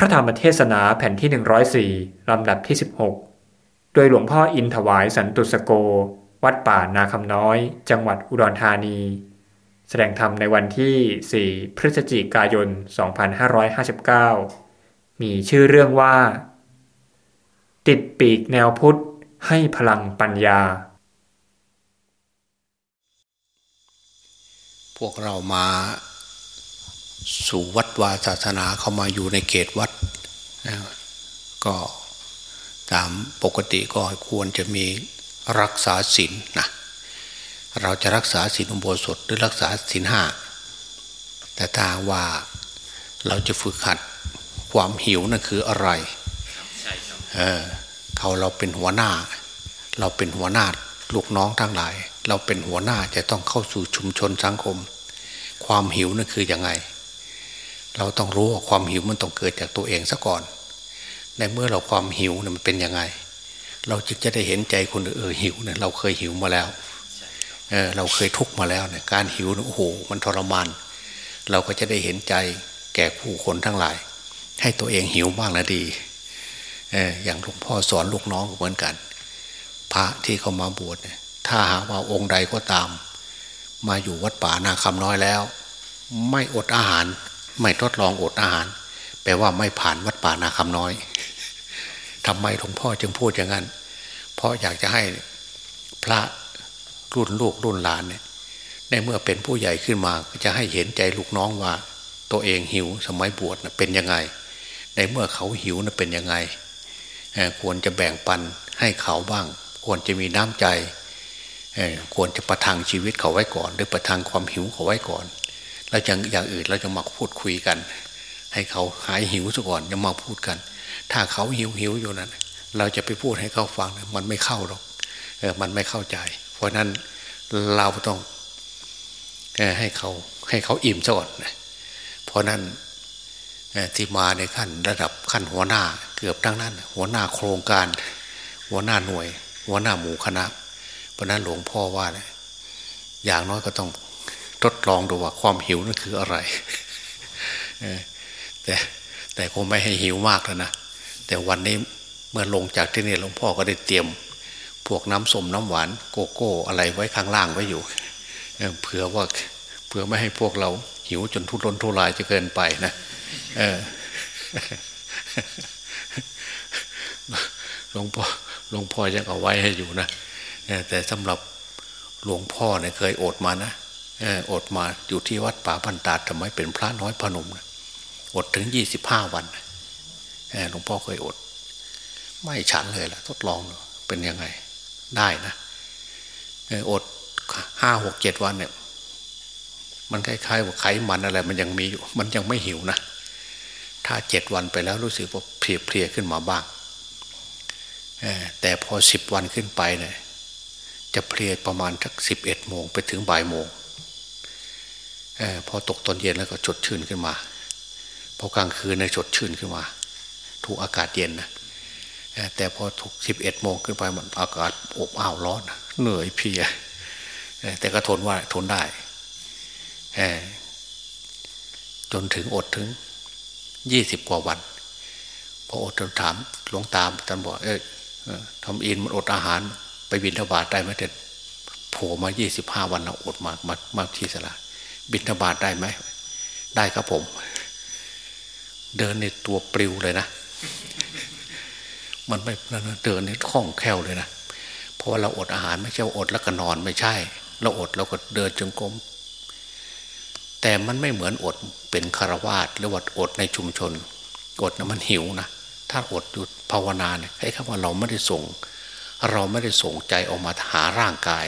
พระธรรมเทศนาแผ่นที่ 104 ลำดับที่ 16 โดยหลวงพ่ออินถวายสันตุสโก วัดป่านาคำน้อย จังหวัดอุดรธานี แสดงธรรมในวันที่ 4 พฤศจิกายน 2559 มีชื่อเรื่องว่า ติดปีกแนวพุทธให้พลังปัญญา พวกเรามา สู่วัดวาศาสนาเข้ามาอยู่ในเขตวัดก็ตามปกติก็ควรจะมีรักษาศีลนะเราจะรักษาศีลอุโบสถหรือรักษาศีลห้าแต่ถ้าว่าเราจะฝึกหัดความหิวนั่นคืออะไรเออเขาเราเป็นหัวหน้า เราเป็นหัวหน้าลูกน้องทั้งหลาย เราเป็นหัวหน้าจะต้องเข้าสู่ชุมชนสังคม ความหิวนั่นคืออยังไง เราต้องรู้ว่าความหิวมันต้องเกิดจากตัวเองซะก่อน ในเมื่อเราความหิวเนี่ยมันเป็นยังไง เราจึงจะได้เห็นใจคนเออหิวเนี่ยเราเคยหิวมาแล้วเออเราเคยทุกข์มาแล้วเนี่ยการหิวโอ้โหมันทรมาน เราก็จะได้เห็นใจแก่ผู้คนทั้งหลาย ให้ตัวเองหิวบ้างนะดีเอออย่างหลวงพ่อสอนลูกน้องเหมือนกัน พระที่เขามาบวชเนี่ยถ้าหาว่าองค์ใดก็ตาม มาอยู่วัดป่านาคำน้อยแล้ว ไม่อดอาหาร ไม่ทดลองอดอาหาร แปลว่าไม่ผ่านวัดป่านาคำน้อยทำไมหลวงพ่อจึงพูดอย่างนั้น เพราะอยากจะให้พระรุ่นลูกรุ่นหลานเนี่ยในเมื่อเป็นผู้ใหญ่ขึ้นมาก็จะให้เห็นใจลูกน้องว่า ตัวเองหิวสมัยบวชเป็นยังไง ในเมื่อเขาหิวนะเป็นยังไง ควรจะแบ่งปันให้เขาบ้าง ควรจะมีน้ำใจ ควรจะประทังชีวิตเขาไว้ก่อน หรือประทังความหิวเขาไว้ก่อน แล้วอย่างอย่างอื่นเราจะมาพูดคุยกัน ให้เขาหายหิวซะก่อนจะมาพูดกัน ถ้าเขาหิวหิวอยู่นั้นเราจะไปพูดให้เขาฟังมันไม่เข้าหรอกเออมันไม่เข้าใจ เพราะนั้นเราต้องให้เขาให้เขาอิ่มซะก่อนเพราะนั้นที่มาในขั้นระดับขั้นหัวหน้าเกือบทั้งนั้น หัวหน้าโครงการ หัวหน้าหน่วย หัวหน้าหมู่คณะ เพราะนั้นหลวงพ่อว่าอย่างน้อยก็ต้อง ทดลองดูว่าความหิวนั่นคืออะไรแต่แต่คงไม่ให้หิวมากแล้วนะแต่วันนี้เมื่อลงจากที่นี่หลวงพ่อก็ได้เตรียม พวกน้ำส้มน้ำหวานโกโก้อะไรไว้ข้างล่างไว้อยู่เผื่อว่าเผื่อไม่ให้พวกเราหิวจนทุรนทุรายจะเกินไปนะหลวงพ่อหลวงพ่อยังเอาไว้ให้อยู่นะแต่สำหรับหลวงพ่อเนี่ยเคยอดมานะ อดมาอยู่ที่วัดป่าพันตาทำไมเป็นพระน้อยพนมอดถึงยี่สิบห้าวันหลวงพ่อเคยอด ไม่ฉันเลยล่ะ ทดลองเป็นยังไง ได้นะอดห้าหกเจ็ดวันเนี่ย มันคล้ายๆว่าไขมันอะไร มันยังมีอยู่ มันยังไม่หิวนะถ้าเจ็ดวันไปแล้วรู้สึกว่าเพลียๆขึ้นมาบ้างแต่พอสิบวันขึ้นไปเนี่ยจะเพลียประมาณสักสิบเอ็ดโมงไปถึงบ่ายโมง อพอตกตอนเย็นแล้วก็ชดชื่นขึ้นมา พอกลางคืนในชดชื่นขึ้นมา ถูกอากาศเย็นนะแต่พอถูกสิบเอ็ดโมงขึ้นไปมันอากาศอบอ้าวร้อนเหนื่อยเพียแต่ก็ทนว่าทนได้จนถึงอดถึงยี่สิบกว่าวัน พออดจนถามหลวงตามท่านบอกเออทำอินมันอดอาหาร ไปบินทบาทได้ไหมเด็ดโผล่มายี่สิบห้าวันเราอดมามามาที่สลา บินทบาทได้ไหม ได้ครับผม เดินในตัวปลิวเลยนะ มันไม่เดินในคล่องแคล่วเลยนะ เพราะว่าเราอดอาหารไม่ใช่อดแล้วก็นอนไม่ใช่ เราอดเราก็เดินจงกรมแต่มันไม่เหมือนอดเป็นคารวาสหรือว่าอดในชุมชน อดนะมันหิวนะ ถ้าอดอยู่ภาวนาเนี่ยให้คำว่าเราไม่ได้ส่ง เราไม่ได้ส่งใจออกมาหาร่างกาย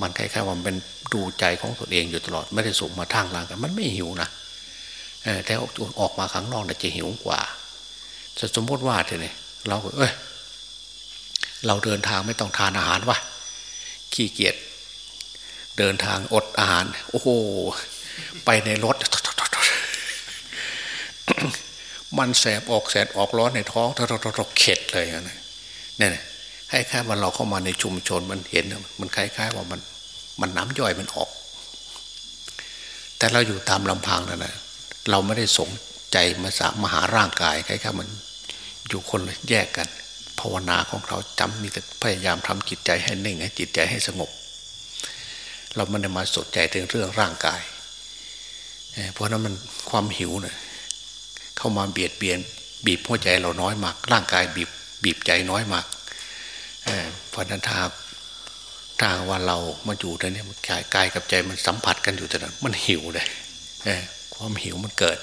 มันคล้ายๆว่าเป็นดูใจของตัวเองอยู่ตลอด ไม่ได้ส่งมาทางล่างกันมันไม่หิวนะแต่ออกมาข้างนอกน่ะจะหิวกว่าจะสมมติว่าเถอะเนี่ยเราเอ้ยเราเดินทางไม่ต้องทานอาหารวะขี้เกียจเดินทางอดอาหาร โอ้โหไปในรถ มันแสบออกแสบออกร้อนในท้องทรกเข็ดเลยนะเนี่ย ให้แค่ว่าเราเข้ามาในชุมชนมันเห็นมันคล้ายๆว่ามันมันน้ำย่อยมันออก แต่เราอยู่ตามลำพังนั่นแหละเราไม่ได้สงใจมาสามหาร่างกายคล้ายๆมันอยู่คนแยกกัน ภาวนาของเราจำมีแต่พยายามทำจิตใจให้นิ่งให้จิตใจให้สงบ เราไม่ได้มาสนใจถึงเรื่องร่างกาย เพราะนั้นมันความหิวเนะ่ยเข้ามาเบียดเบียน บีบหัวใจเราน้อยมาก ร่างกายบีบบีบใจน้อยมาก เพราะนั้นถ้าถ้าว่าเรามาอยู่ตรงนี้กายกายกับใจมันสัมผัสกันอยู่ตรงนั้นมันหิวเลยความหิวมันเกิด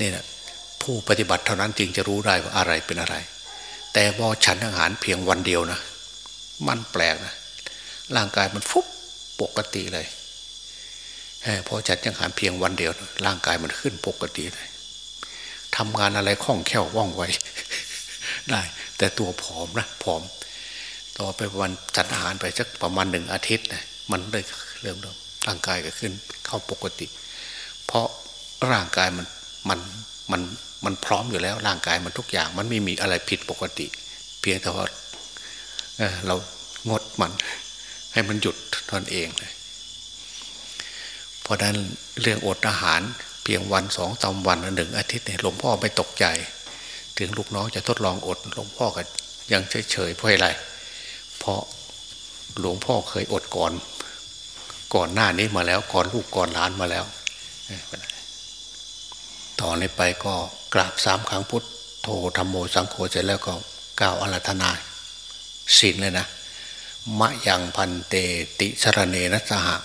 นี่แหละผู้ปฏิบัติเท่านั้นจึงจะรู้ได้ว่าอะไรเป็นอะไร แต่พอฉันอาหารเพียงวันเดียวนะ มันแปลกนะร่างกายมันฟุบปกติเลยพอฉันอาหารเพียงวันเดียวร่างกายมันขึ้นปกติเลยทำงานอะไรคล่องแคล่วว่องไวได้ แต่ตัวผอมนะผอม ต่อไปวันฉันอาหารไปสักประมาณหนึ่งอาทิตย์นะมันเลยเริ่มร่างกายก็ขึ้นเข้าปกติ เพราะร่างกายมันมันมันมันพร้อมอยู่แล้วร่างกายมันทุกอย่าง มันไม่มีอะไรผิดปกติ เพียงแต่ว่าเเรางดมัน ให้มันหยุดตนเองเลยเพราะนั้นเรื่องอดอาหาร เพียงวันสองตาวันหนึ่งอาทิตย์เนี่ยหลวงพ่อไม่ตกใจ ถึงลูกน้องจะทดลองอดหลวงพ่อก็ยังเฉยเฉยเพราะอะไรเราะหลวงพ่อเคยอดก่อน ก่อนหน้านี้มาแล้วก่อนลูกก่อนหลานมาแล้ว ต่อนนี้ไปก็กราบสามครั้งพุทธโทธรรมโมสังโฆเสร็จแล้วก็กล่าวอารัธนาศีลเลยนะ มะยังพันเตติสรเนนัสหะ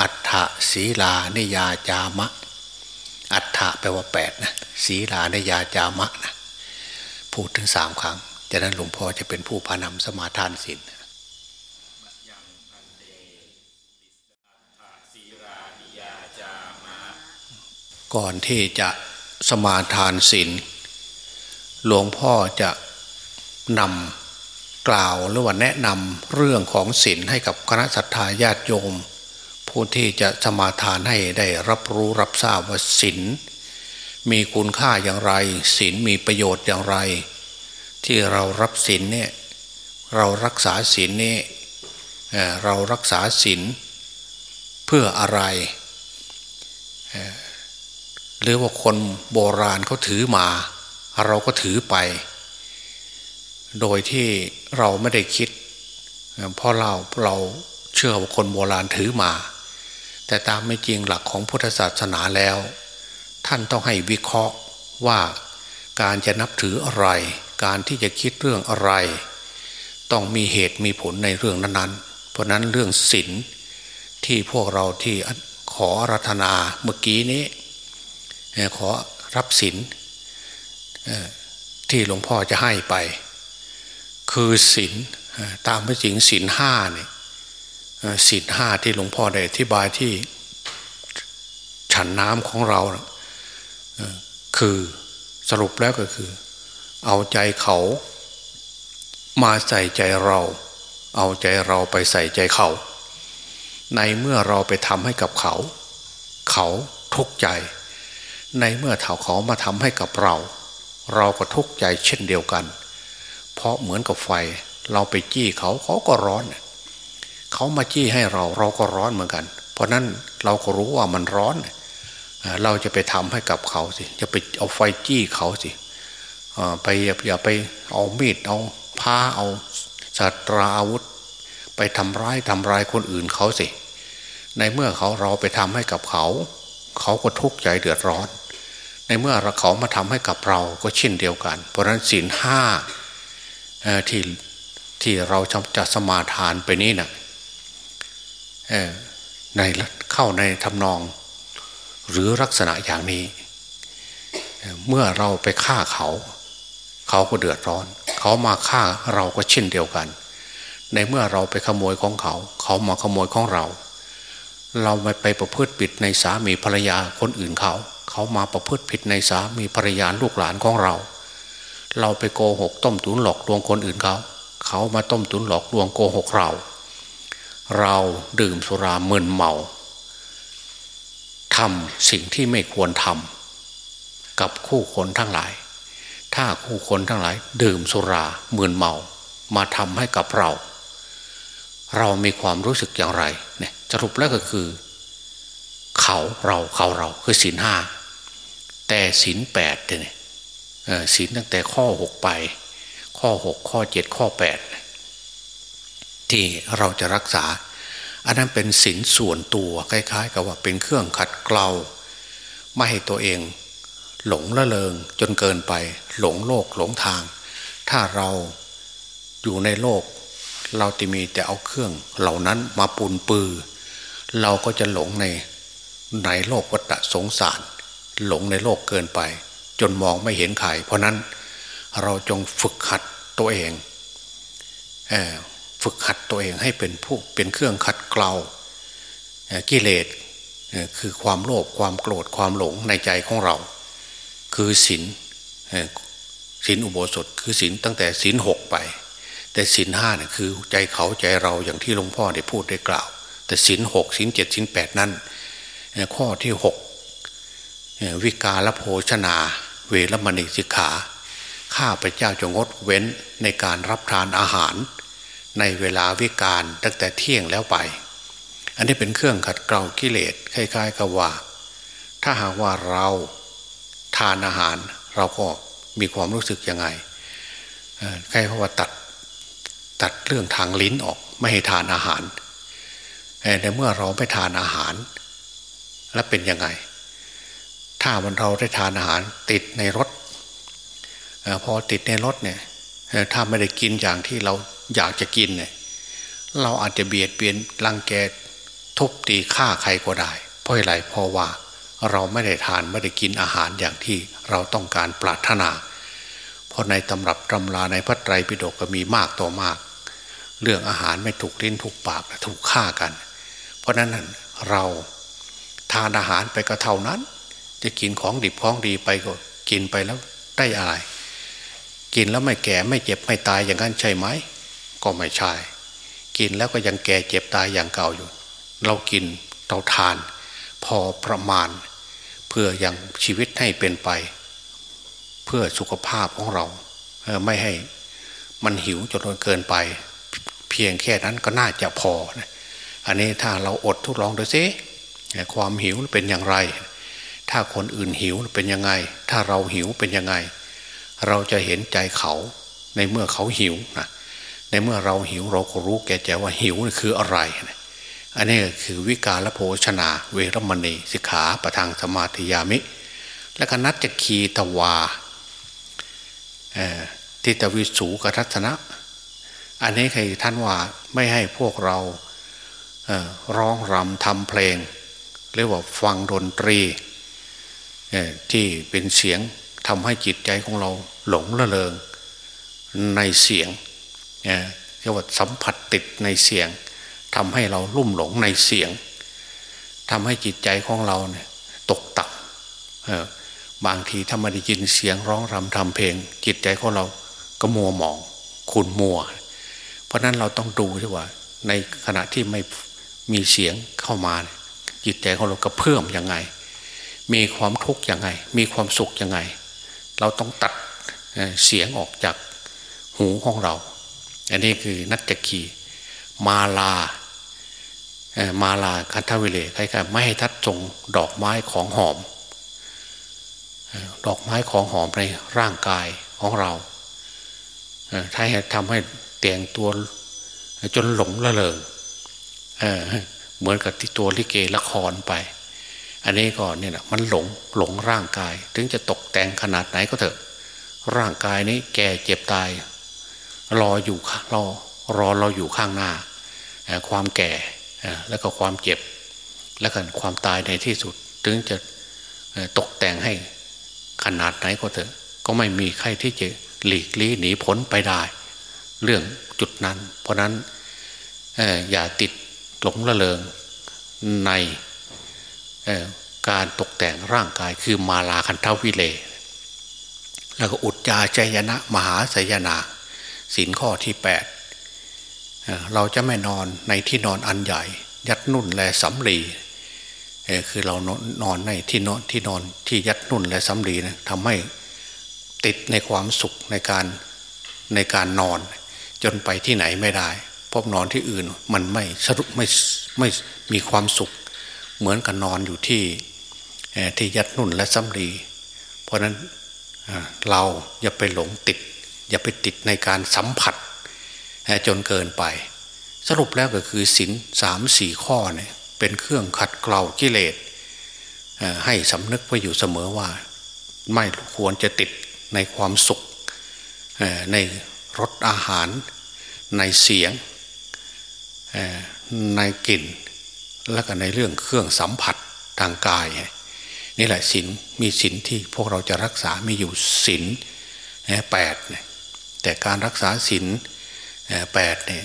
อัฏฐศีลาเนยาจามะ อัฏฐแปลว่าแปดนะศีลาเนยาจามะนะพูดถึงสามครั้งจากนั้นหลวงพ่อจะเป็นผู้พานำสมาทานศีล ก่อนที่จะสมาทานศีลหลวงพ่อจะนำกล่าวหรือว่าแนะนำเรื่องของศีลให้กับคณะสัตยาญาติโยม ผู้ที่จะสมาทานให้ได้รับรู้รับทราบว่าศีลมีคุณค่าอย่างไรศีลมีประโยชน์อย่างไร ที่เรารับศีลเนี่ยเรารักษาศีลนี่ยเรารักษาศีลเพื่ออะไร หรือว่าคนโบราณเขาถือมา เราก็ถือไป โดยที่เราไม่ได้คิดเพราะเราเราเชื่อว่าคนโบราณถือมา แต่ตามไม่จริงหลักของพุทธศาสนาแล้ว ท่านต้องให้วิเคราะห์ว่าการจะนับถืออะไร การที่จะคิดเรื่องอะไร ต้องมีเหตุมีผลในเรื่องนั้นๆ เพราะนั้นเรื่องศีลที่พวกเราที่ขอรัตนาเมื่อกี้นี้ ขอรับศีลที่หลวงพ่อจะให้ไป คือศีลตามพระจริงศีลห้าเนี่ยศีลห้าที่หลวงพ่อได้อธิบายที่ฉันน้ำของเราคือสรุปแล้วก็คือ เอาใจเขา มาใส่ใจเรา เอาใจเราไปใส่ใจเขา ในเมื่อเราไปทำให้กับเขา เขาทุกข์ใจ ในเมื่อเถ่าเขามาทำให้กับเรา เราก็ทุกข์ใจเช่นเดียวกัน เพราะเหมือนกับไฟ เราไปจี้เขาเขาก็ร้อน เขามาจี้ให้เราเราก็ร้อนเหมือนกัน เพราะนั้นเราก็รู้ว่ามันร้อน เราจะไปทำให้กับเขาสิจะไปเอาไฟจี้เขาสิไปอย่าไปเอามีดเอาผ้าเอาสัตราอาวุธ ไปทำร้ายทำร้ายคนอื่นเขาสิ ในเมื่อเขาเราไปทำให้กับเขา เขาก็ทุกข์ใจเดือดร้อน ในเมื่อเขามาทำให้กับเราก็เช่นเดียวกัน เพราะนั้นศีลห้าที่ที่เราจะสมาทานไปนี้นะในเข้าในทำนอง หรือลักษณะอย่างนี้ เมื่อเราไปฆ่าเขา เขาก็เดือดร้อน เขามาฆ่าเราก็เช่นเดียวกัน ในเมื่อเราไปขโมยของเขา เขามาขโมยของเรา เราไม่ไปประพฤติผิดในสามีภรรยาคนอื่นเขา เขามาประพฤติผิดในสามีภรรยาลูกหลานของเรา เราไปโกหกต้มตุ๋นหลอกลวงคนอื่นเขา เขามาต้มตุ๋นหลอกลวงโกหกเรา เราดื่มสุราเมินเมาทำสิ่งที่ไม่ควรทำกับคู่คนทั้งหลาย ถ้าคู่คนทั้งหลาย ดื่มสุราเมินเมา มาทำให้กับเรา เรามีความรู้สึกอย่างไรเนี่ยสรุปแล้วก็คือ เขาเราเขาเราคือศีลห้า ศีลแปดเนี่ยศีลตั้งแต่ข้อหกไป ข้อหกข้อเจ็ดข้อแปดที่เราจะรักษา อันนั้นเป็นศีลส่วนตัวคล้าย ๆ กับว่าเป็นเครื่องขัดเกลาไม่ให้ตัวเอง หลงละเลงจนเกินไป หลงโลกหลงทาง ถ้าเราอยู่ในโลก เราจะมีแต่เอาเครื่องเหล่านั้นมาปูนปือ เราก็จะหลงในในโลกวัฏสงสาร หลงในโลกเกินไป จนมองไม่เห็นใครเพราะนั้นเราจงฝึกขัดตัวเองเฝึกขัดตัวเองให้เป็นผู้เป็นเครื่องขัดเกลากิเลสคือความโลภความโกรธความหลงในใจของเรา คือศีลศีลอุโบสถ คือศีลตั้งแต่ศีลหกไป แต่ศีลห้าเนี่ยคือใจเขาใจเราอย่างที่หลวงพ่อได้พูดได้กล่าว แต่ศีลหกศีลเจ็ดศีลแปดนั้นข้อที่หก วิกาลโภชนา เวรมณีสิกขาข้าพเจ้าจะงดเว้นในการรับทานอาหาร ในเวลาวิกาลตั้งแต่เที่ยงแล้วไป อันนี้เป็นเครื่องขัดเกลากิเลสคล้ายๆกับว่า ถ้าหากว่าเราทานอาหารเราก็มีความรู้สึกยังไงใครเขาว่าตัดตัดเรื่องทางลิ้นออกไม่ให้ทานอาหารแต่เมื่อเราไม่ทานอาหาร แล้วเป็นยังไง ถ้าวันเราได้ทานอาหารติดในรถพอติดในรถเนี่ยถ้าไม่ได้กินอย่างที่เราอยากจะกินเนี่ยเราอาจจะเบียดเบียนรังแกทุบตีฆ่าใครก็ได้ เพราะอะไรเพราะว่าเราไม่ได้ทานไม่ได้กินอาหารอย่างที่เราต้องการปรารถนา เพราะในตำรับตำราในพระไตรปิฎกก็มีมากต่อมาก เรื่องอาหารไม่ถูกลิ้นถูกปากถูกฆ่ากัน เพราะนั้นเราทานอาหารไปก็เท่านั้น จะกินของดิบของดีไปก็กินไปแล้วได้อะไร กินแล้วไม่แก่ไม่เจ็บไม่ตายอย่างนั้นใช่ไหม ก็ไม่ใช่ กินแล้วก็ยังแก่เจ็บตายอย่างเก่าอยู่ เรากินเราทาน พอประมาณ เพื่อยังชีวิตให้เป็นไป เพื่อสุขภาพของเราไม่ให้มันหิวจนเกินไป เพียงแค่นั้นก็น่าจะพออันนี้ถ้าเราอดทดลองดูซิความหิวเป็นอย่างไร ถ้าคนอื่นหิวเป็นยังไง ถ้าเราหิวเป็นยังไง เราจะเห็นใจเขาในเมื่อเขาหิวนะในเมื่อเราหิวเราก็รู้แก่ใจว่าหิวคืออะไรนะอันนี้คือวิกาลโภชนา เวรมณีสิกขาประทางสมาธิยามิ และก็นัตจคีตวาทิตวิสูกทัศนะ อันนี้ใครท่านว่าไม่ให้พวกเราร้องรำทำเพลง เรียกว่าฟังดนตรี ที่เป็นเสียงทำให้จิตใจของเราหลงละเลงในเสียงเรียกว่าสัมผัสติดในเสียงทำให้เราลุ่มหลงในเสียงทำให้จิตใจของเราเนี่ยตกต่ำบางทีถ้าไม่ได้ยินเสียงร้องรำทำเพลง จิตใจของเราก็มัวหมองขุนมัว เพราะนั้นเราต้องดูใช่ว่า ในขณะที่ไม่มีเสียงเข้ามา จิตใจของเรากระเพื่อมยังไง มีความทุกข์ยังไง มีความสุขยังไง เราต้องตัดเสียงออกจากหูของเรา อันนี้คือนัตจคีมาลา มาลาคันทวิเลใครๆไม่ให้ทัดจงดอกไม้ของหอม ดอกไม้ของหอมในร่างกายของเรา ถ้าทำให้เตียงตัวจนหลงละเลงเหมือนกับที่ตัวลิเกละครไป อันนี้ก็เนี่ยนะมันหลงหลงร่างกาย ถึงจะตกแต่งขนาดไหนก็เถอะ ร่างกายนี้แก่เจ็บตาย รออยู่รอรอเราอยู่ข้างหน้า ความแก่แล้วก็ความเจ็บ แล้วก็ความตายในที่สุด ถึงจะตกแต่งให้ขนาดไหนก็เถอะ ก็ไม่มีใครที่จะหลีกลี่หนีพ้นไปได้ เรื่องจุดนั้น เพราะนั้นอย่าติดหลงละเลงใน การตกแต่งร่างกายคือมาลาคันทวิเล แล้วก็อุจจาใจยนะ มหาสยนาสินข้อที่แปดเราจะไม่นอนในที่นอนอันใหญ่ ยัดนุ่นและสำลีคือเรานอนในที่นอนที่นอนที่ยัดนุ่นและสำลีนะทำให้ติดในความสุขในการในการนอน จนไปที่ไหนไม่ได้พบนอนที่อื่นมันไม่สรุปไม่ไม่มีความสุข เหมือนกับนอนอยู่ที่ที่ยัดนุ่นและสำลีเพราะนั้นเราอย่าไปหลงติด อย่าไปติดในการสัมผัสจนเกินไป สรุปแล้วก็คือศีลสามสี่ข้อเนี่ยเป็นเครื่องขัดเกลากิเลสให้สำนึกไว้อยู่เสมอว่า ไม่ควรจะติดในความสุขในรสอาหาร ในเสียงในกลิ่น และก็ในเรื่องเครื่องสัมผัสทางกาย นี่แหละศีลมีศีลที่พวกเราจะรักษา มีอยู่ศีลแปดเนี่ยแต่การรักษาศีลแปดเนี่ย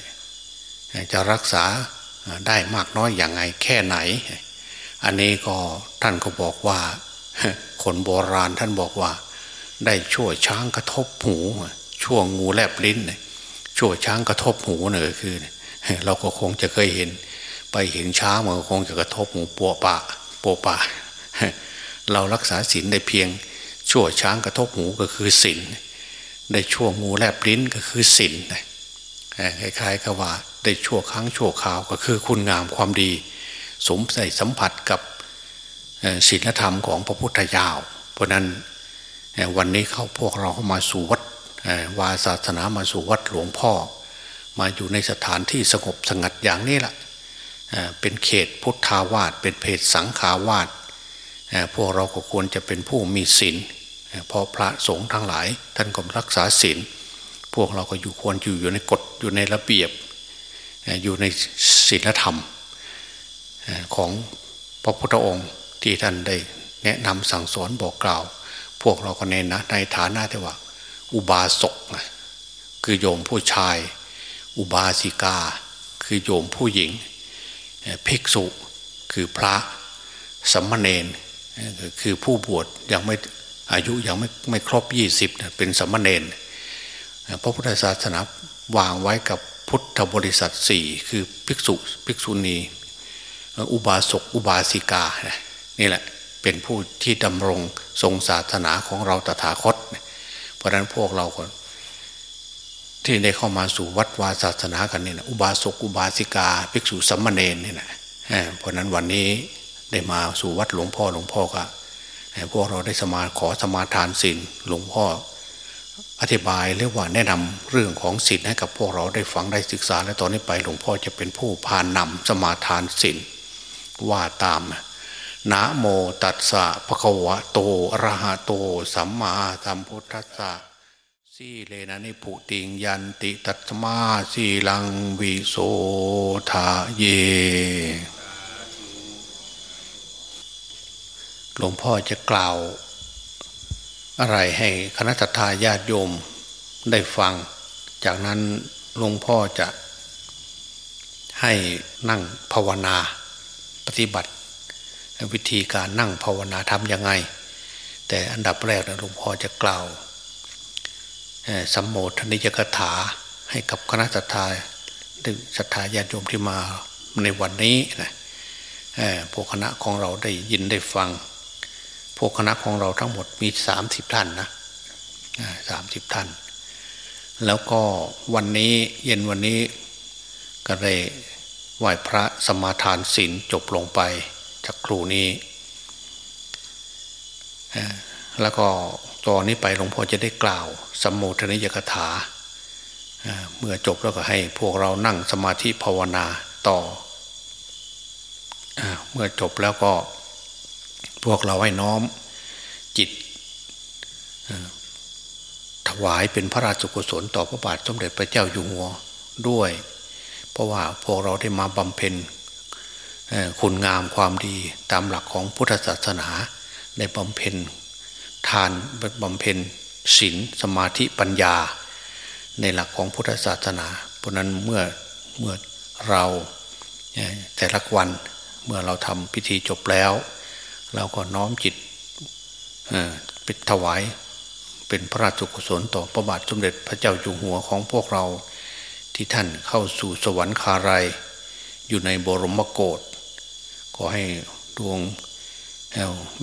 จะรักษาได้มากน้อยอย่างไงแค่ไหน อันนี้ก็ท่านก็บอกว่า คนโบราณท่านบอกว่า ได้ช่วยช้างกระทบหูช่วงงูแลบลิ้นช่วยช้างกระทบหูเนี่ยคือ เราก็คงจะเคยเห็น ไปเห็นช้ามันคงจะกระทบหมูปัวปะปัวปะเรารักษาศีลได้เพียงช่วช้างกระทบหูก็คือศีลได้ช่วงูแลบลิ้นก็คือศีลคล้ายๆกับว่าได้ชั่วครั้งชั่วคราวก็คือคุณงามความดี สมใส่สัมผัสกับศีลธรรมของพระพุทธเจ้าเพราะนั้นวันนี้เข้าพวกเราเข้ามาสู่วัดวาศาสนามาสู่วัดหลวงพ่อ มาอยู่ในสถานที่สงบสงัดอย่างนี้แหละ เป็นเขตพุทธาวาสเป็นเพศสังขาวาสพวกเราก็ควรจะเป็นผู้มีศีลเพราะพระสงฆ์ทั้งหลาย ท่านก็รักษาศีลพวกเราก็อยู่ควรอยู่อยู่ในกฎอยู่ในระเบียบอยู่ในศีลธรรมของพระพุทธองค์ที่ท่านได้แนะนำสั่งสอนบอกกล่าว พวกเราก็เน้นนะในฐานะที่ว่า อุบาสกคือโยมผู้ชาย อุบาสิกา คือโยมผู้หญิง ภิกษุคือพระสัมมาเนนคือผู้บวชยังไม่อายุยังไม่ไม่ครบยี่สิบเป็นสัมมาเนนพระพุทธศาสนาวางไว้กับพุทธบริษัทสี่คือภิกษุภิกษุณี อุบาสกอุบาสิกา นี่แหละเป็นผู้ที่ดำรงทรงศาสนาของเราตถาคต เพราะนั้นพวกเราคน ที่ได้เข้ามาสู่วัดวาศาสนากันเนี่ยนะอุบาสกอุบาสิกา ภิกษุสัมมาเนนนี่ยนะเพราะนั้นวันนี้ได้มาสู่วัดหลวงพ่อหลวงพ่อก็พวกเราได้สมาขอสมาทานศีลหลวงพ่อ อธิบายเรียกว่าแนะนำเรื่องของศีลให้กับพวกเราได้ฟังได้ศึกษา และตอนนี้ไปหลวงพ่อจะเป็นผู้พานนำสมาทานศีลว่าตามนะโมตัสสะภะคะวะโตอะระหะโต สัมมาสัมพุทธัสสะ สีเลนะนิพุติงยันติตัตมาสีลังวิโสทาเย หลวงพ่อจะกล่าว อะไรให้คณะทาญาติโยมได้ฟัง จากนั้นหลวงพ่อจะให้นั่งภาวนา ปฏิบัติ วิธีการนั่งภาวนาทำยังไง แต่อันดับแรกนะหลวงพ่อจะกล่าว สัมโมทนิยกถาให้กับคณะสัตยาศรัทธาญาติโยมที่มาในวันนี้นะพวกคณะของเราได้ยินได้ฟัง พวกคณะของเราทั้งหมดมีสามสิบท่านนะสามสิบท่าน แล้วก็วันนี้เย็นวันนี้ก็เลยไหว้พระสมาทานศีลจบลงไปจากครูนี้ แล้วก็ ตอนนี้ไปหลวงพ่อจะได้กล่าวสัมโมทนิยกถา เมื่อจบแล้วก็ให้พวกเรานั่งสมาธิภาวนาต่อเมื่อจบแล้วก็พวกเราให้น้อมจิต ถวายเป็นพระราชกุศลต่อพระบาทสมเด็จพระเจ้าอยู่หัวด้วย เพราะว่าพวกเราได้มาบำเพ็ญคุณงามความดีตามหลักของพุทธศาสนา ได้บำเพ็ญ ทานบำเพ็ญศีลสมาธิปัญญา ในหลักของพุทธศาสนา เพราะนั้นเมื่อเมื่อเราแต่ละวันเมื่อเราทำพิธีจบแล้ว เราก็น้อมจิตปิดถวายเป็นพระราชกุศลต่อพระบาทสมเด็จพระเจ้าอยู่หัวของพวกเราที่ท่านเข้าสู่สวรรคารายอยู่ในบรมโกศขอให้ดวง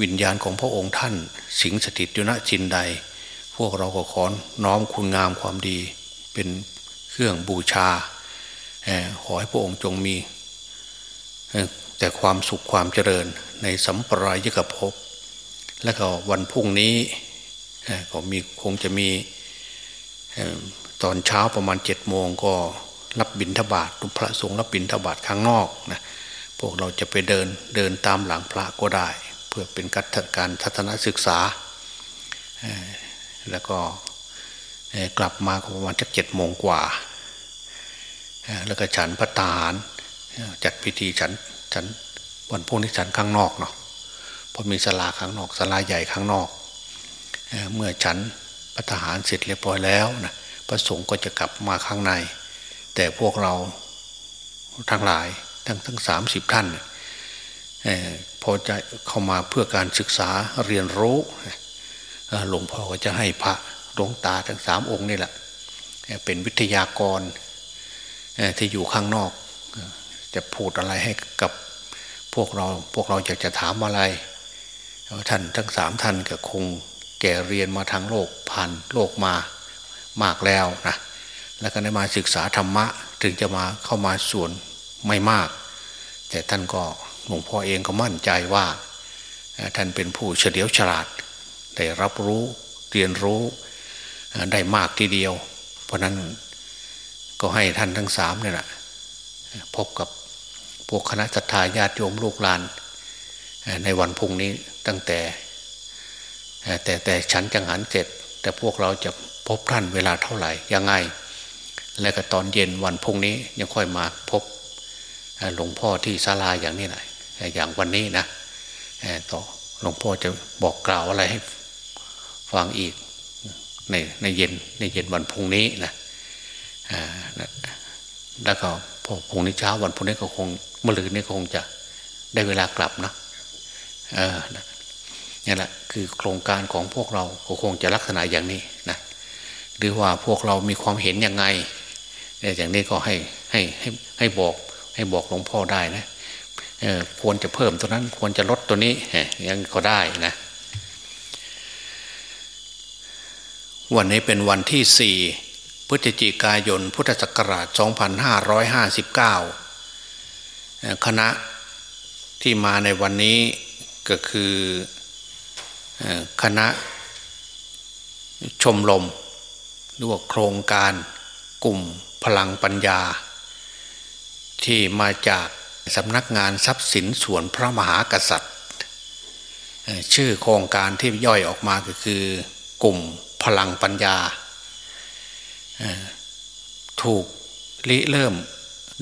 วิญญาณของพระองค์ท่าน สิงสถิตอยู่ณจินใด พวกเราก็ขอน้อมคุณงามความดี เป็นเครื่องบูชาขอให้พระองค์จงมี แต่ความสุขความเจริญในสัมปรายกภพและก็วันพรุ่งนี้ก็มีคงจะมีตอนเช้าประมาณเจ็ดโมงก็รับบิณฑบาตพระสงฆ์รับบิณฑบาตข้างนอกนะพวกเราจะไปเดินเดินตามหลังพระก็ได้ เพื่อเป็นการทัศนศึกษา แล้วก็กลับมาประมาณจักเจ็ดโมงกว่า แล้วก็ฉันพระตาหารจัดพิธีฉันฉันวันพรุ่งนี้ฉันข้างนอกเนาะพอมีสลาข้างนอกสลาใหญ่ข้างนอก เมื่อฉันพระทหารเสร็จเรียบร้อยแล้วนะพระสงฆ์ก็จะกลับมาข้างใน แต่พวกเราทั้งหลายทั้งทั้งสามสิบท่าน พอจะเข้ามาเพื่อการศึกษาเรียนรู้หลวงพ่อก็จะให้พระหลวงตาทั้งสามองค์นี่แหละเป็นวิทยากรที่อยู่ข้างนอก จะพูดอะไรให้กับพวกเราพวกเราอยากจะถามอะไรท่านทั้งสามท่านก็คงแก่เรียนมาทางโลกผ่านโลกมามากแล้วนะแล้วก็ได้มาศึกษาธรรมะ ถึงจะมาเข้ามาส่วนไม่มาก แต่ท่านก็ หลวงพ่อเองก็มั่นใจว่า ท่านเป็นผู้เฉลียวฉลาดได้รับรู้เรียนรู้ได้มากทีเดียว เพราะนั้นก็ให้ท่านทั้งสามเนี่ยแหละพบกับพวกคณะสัตยาญาติโยมลูกหลาน ในวันพุ่งนี้ตั้งแต่ แต่แต่ฉันจังหันเสร็จ แต่พวกเราจะพบท่านเวลาเท่าไหร่ยังไง และก็ตอนเย็นวันพุ่งนี้ยังค่อยมาพบหลวงพ่อที่ศาลาอย่างนี้แหละ อย่างวันนี้นะต่อหลวงพ่อจะบอกกล่าวอะไรให้ฟังอีกในในเย็นในเย็นวันพุ่งนี้นะแล้วก็พอพุ่งนี้เช้าวันพุ่งนี้ก็คงมื่อลืนนี้คงจะได้เวลากลับนะเออนี่แหละคือโครงการของพวกเราก็คงจะลักษณะอย่างนี้นะหรือว่าพวกเรามีความเห็นยังไงเนี่ยอย่างนี้ก็ให้ให้ให้ให้บอกให้บอกหลวงพ่อได้นะ ควรจะเพิ่มตัวนั้นควรจะลดตัวนี้ยังก็ได้นะวันนี้เป็นวันที่สี่พฤศจิกายน พุทธศักราช 2559 คณะที่มาในวันนี้ก็คือคณะชมรมหรือว่าโครงการกลุ่มพลังปัญญา ที่มาจาก สำนักงานทรัพย์สินส่วนพระมหากษัตริย์ ชื่อโครงการที่ย่อยออกมาก็คือกลุ่มพลังปัญญา ถูกริเริ่ม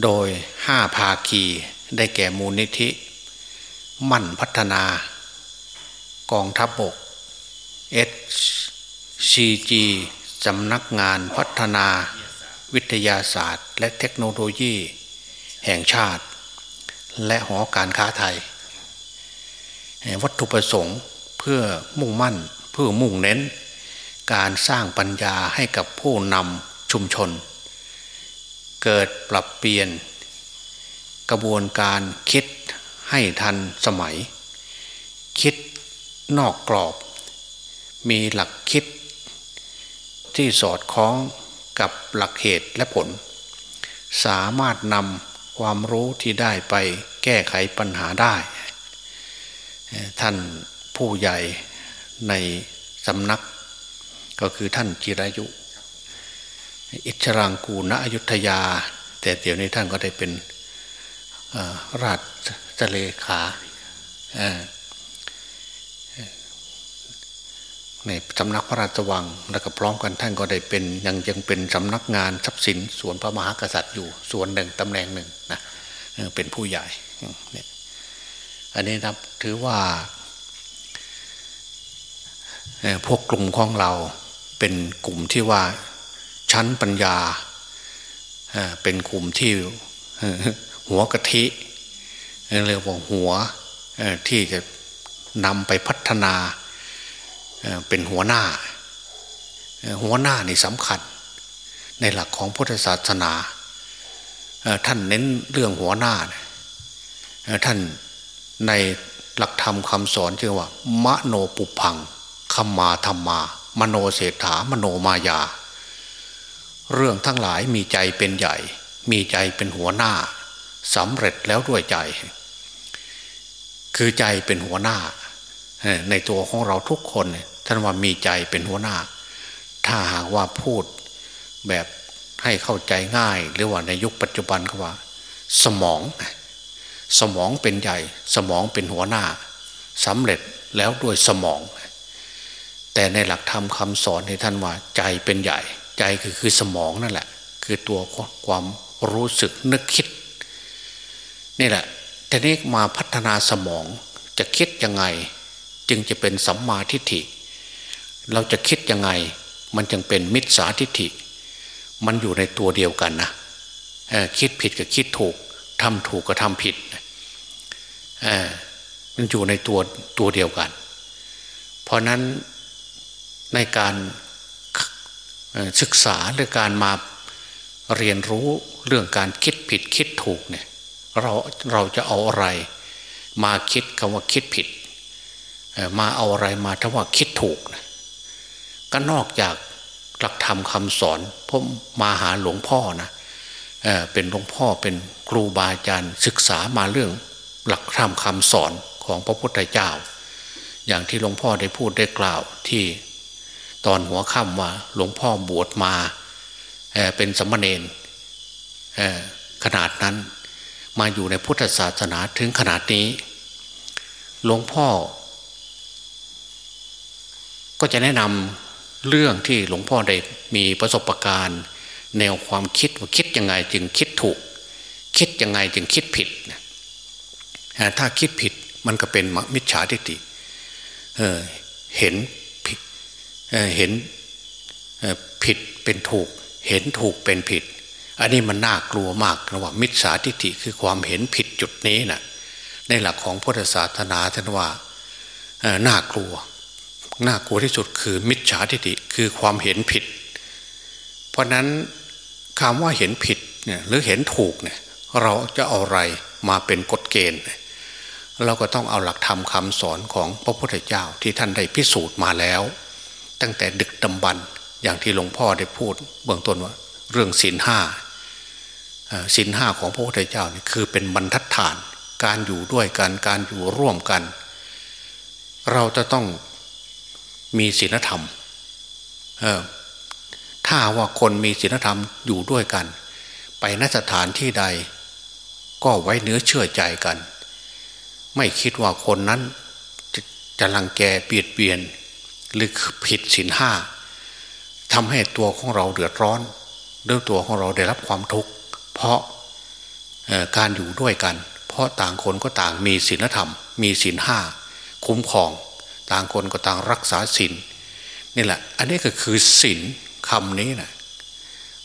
โดยห้าภาคีได้แก่มูลนิธิ มั่นพัฒนา กองทัพบกเอซีจีสำนักงานพัฒนา วิทยาศาสตร์ และเทคโนโลยี แห่งชาติ และหอการค้าไทย วัตถุประสงค์เพื่อมุ่งมั่นเพื่อมุ่งเน้น การสร้างปัญญาให้กับผู้นำชุมชน เกิดปรับเปลี่ยน กระบวนการคิดให้ทันสมัย คิดนอกกรอบ มีหลักคิดที่สอดคล้องกับหลักเหตุและผล สามารถนำ ความรู้ที่ได้ไปแก้ไขปัญหาได้ ท่านผู้ใหญ่ในสำนักก็คือท่านจิรายุ อิชรังกูณอยุธยา แต่เดี๋ยวนี้ท่านก็ได้เป็นราชเลขา ในสำนักพระราชวังแล้วก็พร้อมกันท่านก็ได้เป็นยังยังเป็นสำนักงานทรัพย์สินส่วนพระมหากษัตริย์อยู่ส่วนหนึ่งตำแหน่งหนึ่งนะเป็นผู้ใหญ่เนี่ยอันนี้นับถือว่าพวกกลุ่มของเราเป็นกลุ่มที่ว่าชั้นปัญญาเป็นกลุ่มที่หัวกะทิเรียกว่าหัวที่จะนำไปพัฒนา เป็นหัวหน้า หัวหน้านี่สำคัญ ในหลักของพุทธศาสนาท่านเน้นเรื่องหัวหน้า ท่านในหลักธรรมคำสอนชื่อว่า มโนปุพังคัมมาธรรมา มโนเศรษฐามโนมายา เรื่องทั้งหลายมีใจเป็นใหญ่ มีใจเป็นหัวหน้าสำเร็จแล้วด้วยใจ คือใจเป็นหัวหน้า ในตัวของเราทุกคนท่านว่ามีใจเป็นหัวหน้า ถ้าหากว่าพูดแบบให้เข้าใจง่าย หรือว่าในยุคปัจจุบันก็ว่า สมอง สมองเป็นใหญ่ สมองเป็นหัวหน้าสำเร็จแล้วด้วยสมอง แต่ในหลักธรรมคำสอนในท่านว่าใจเป็นใหญ่ ใจคือคือสมองนั่นแหละ คือตัวความรู้สึกนึกคิด นี่แหละทีนี้มาพัฒนาสมองจะคิดยังไง จึงจะเป็นสัมมาทิฏฐิ เราจะคิดยังไง มันจึงเป็นมิจฉาทิฏฐิ มันอยู่ในตัวเดียวกันนะคิดผิดกับคิดถูกทำถูกกับทำผิดมันอยู่ในตัวตัวเดียวกัน เพราะนั้นในการศึกษาหรือการมาเรียนรู้เรื่องการคิดผิดคิดถูกเนี่ยเราเราจะเอาอะไร มาคิดคำว่าคิดผิด มาเอาอะไรมาถ้าว่าคิดถูกนะก็นอกจากหลักธรรมคำสอนผมมาหาหลวงพ่อนะเเป็นหลวงพ่อเป็นครูบาอาจารย์ศึกษามาเรื่องหลักธรรมคำสอนของพระพุทธเจ้า อย่างที่หลวงพ่อได้พูดได้กล่าวที่ตอนหัวค่ำว่าหลวงพ่อบวชมาเเป็นสมณเณรขนาดนั้นมาอยู่ในพุทธศาสนาถึงขนาดนี้ หลวงพ่อ ก็จะแนะนำเรื่องที่หลวงพ่อได้มีประสบการณ์ แนวความคิดว่าคิดยังไงจึงคิดถูก คิดยังไงจึงคิดผิดถ้าคิดผิดมันก็เป็นมิจฉาทิฏฐิเเห็นผิดเเห็นผิดเป็นถูก เห็นถูกเป็นผิด อันนี้มันน่ากลัวมากระว่ามิจฉาทิฏฐิคือความเห็นผิดจุดนี้นะ่ะในหลักของพุทธศาสนาท่านว่าน่ากลัว น่ากลัวที่สุดคือมิจฉาทิฏฐิคือความเห็นผิด เพราะนั้นคำว่าเห็นผิดเนี่ยหรือเห็นถูกเนี่ยเราจะเอาอะไรมาเป็นกฎเกณฑ์ เราก็ต้องเอาหลักธรรมคาสอนของพระพุทธเจ้าที่ท่านได้พิสูจน์มาแล้ว ตั้งแต่ดึกดำบรรอย่างที่หลวงพ่อได้พูดเบื้องต้นว่า เรื่องศีลห้าสินห้าของพระพุทธเจ้านี่คือเป็นบรรทัดฐานการอยู่ด้วยกันการอยู่ร่วมกัน เราจะต้อง มีศีลธรรมถ้าว่าคนมีศีลธรรมอยู่ด้วยกัน ไปนสถานที่ใด ก็ไว้เนื้อเชื่อใจกัน ไม่คิดว่าคนนั้นจะจะลังแกเบียดเบียน หรือผิดศีลห้าทำให้ตัวของเราเดือดร้อนเรื่องตัวของเราได้รับความทุกข์เพราะการอยู่ด้วยกัน เพราะต่างคนก็ต่างมีศีลธรรม มีศีลห้าคุ้มครอง ต่างคนก็ต่างรักษาศีลนี่แหละ อันนี้ก็คือศีลคำนี้นะ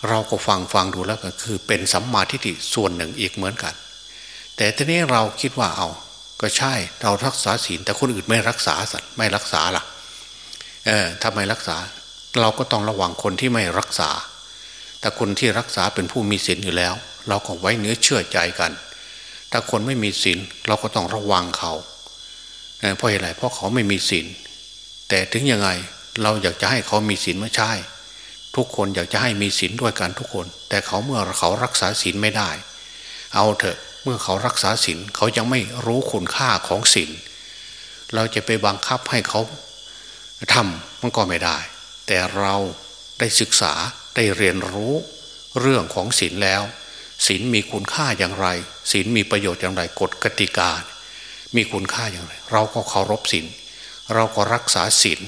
เราก็ฟังฟังดูแล้วก็คือเป็นสัมมาทิฏฐิส่วนหนึ่งอีกเหมือนกัน แต่ทีนี้เราคิดว่าเอา ก็ใช่เรารักษาศีลแต่คนอื่นไม่รักษาสัตว์ไม่รักษาล่ะเออทำไมรักษา เราก็ต้องระวังคนที่ไม่รักษาถ้าคนที่รักษาเป็นผู้มีศีลอยู่แล้ว เราก็ไว้เนื้อเชื่อใจกัน ถ้าคนไม่มีศีลเราก็ต้องระวังเขา เพราะอะไรเพราะเขาไม่มีศีลแต่ถึงยังไงเราอยากจะให้เขามีศีลไม่ใช่ ทุกคนอยากจะให้มีศีลด้วยกันทุกคน แต่เขาเมื่อเขารักษาศีลไม่ได้ เอาเถอะเมื่อเขารักษาศีลเขายังไม่รู้คุณค่าของศีลเราจะไปบังคับให้เขาทำมันก็ไม่ได้ แต่เราได้ศึกษาได้เรียนรู้เรื่องของศีลแล้วศีลมีคุณค่าอย่างไรศีลมีประโยชน์อย่างไรกฎกติกา มีคุณค่าอย่างไร เราก็เคารพศีลเราก็รักษาศีล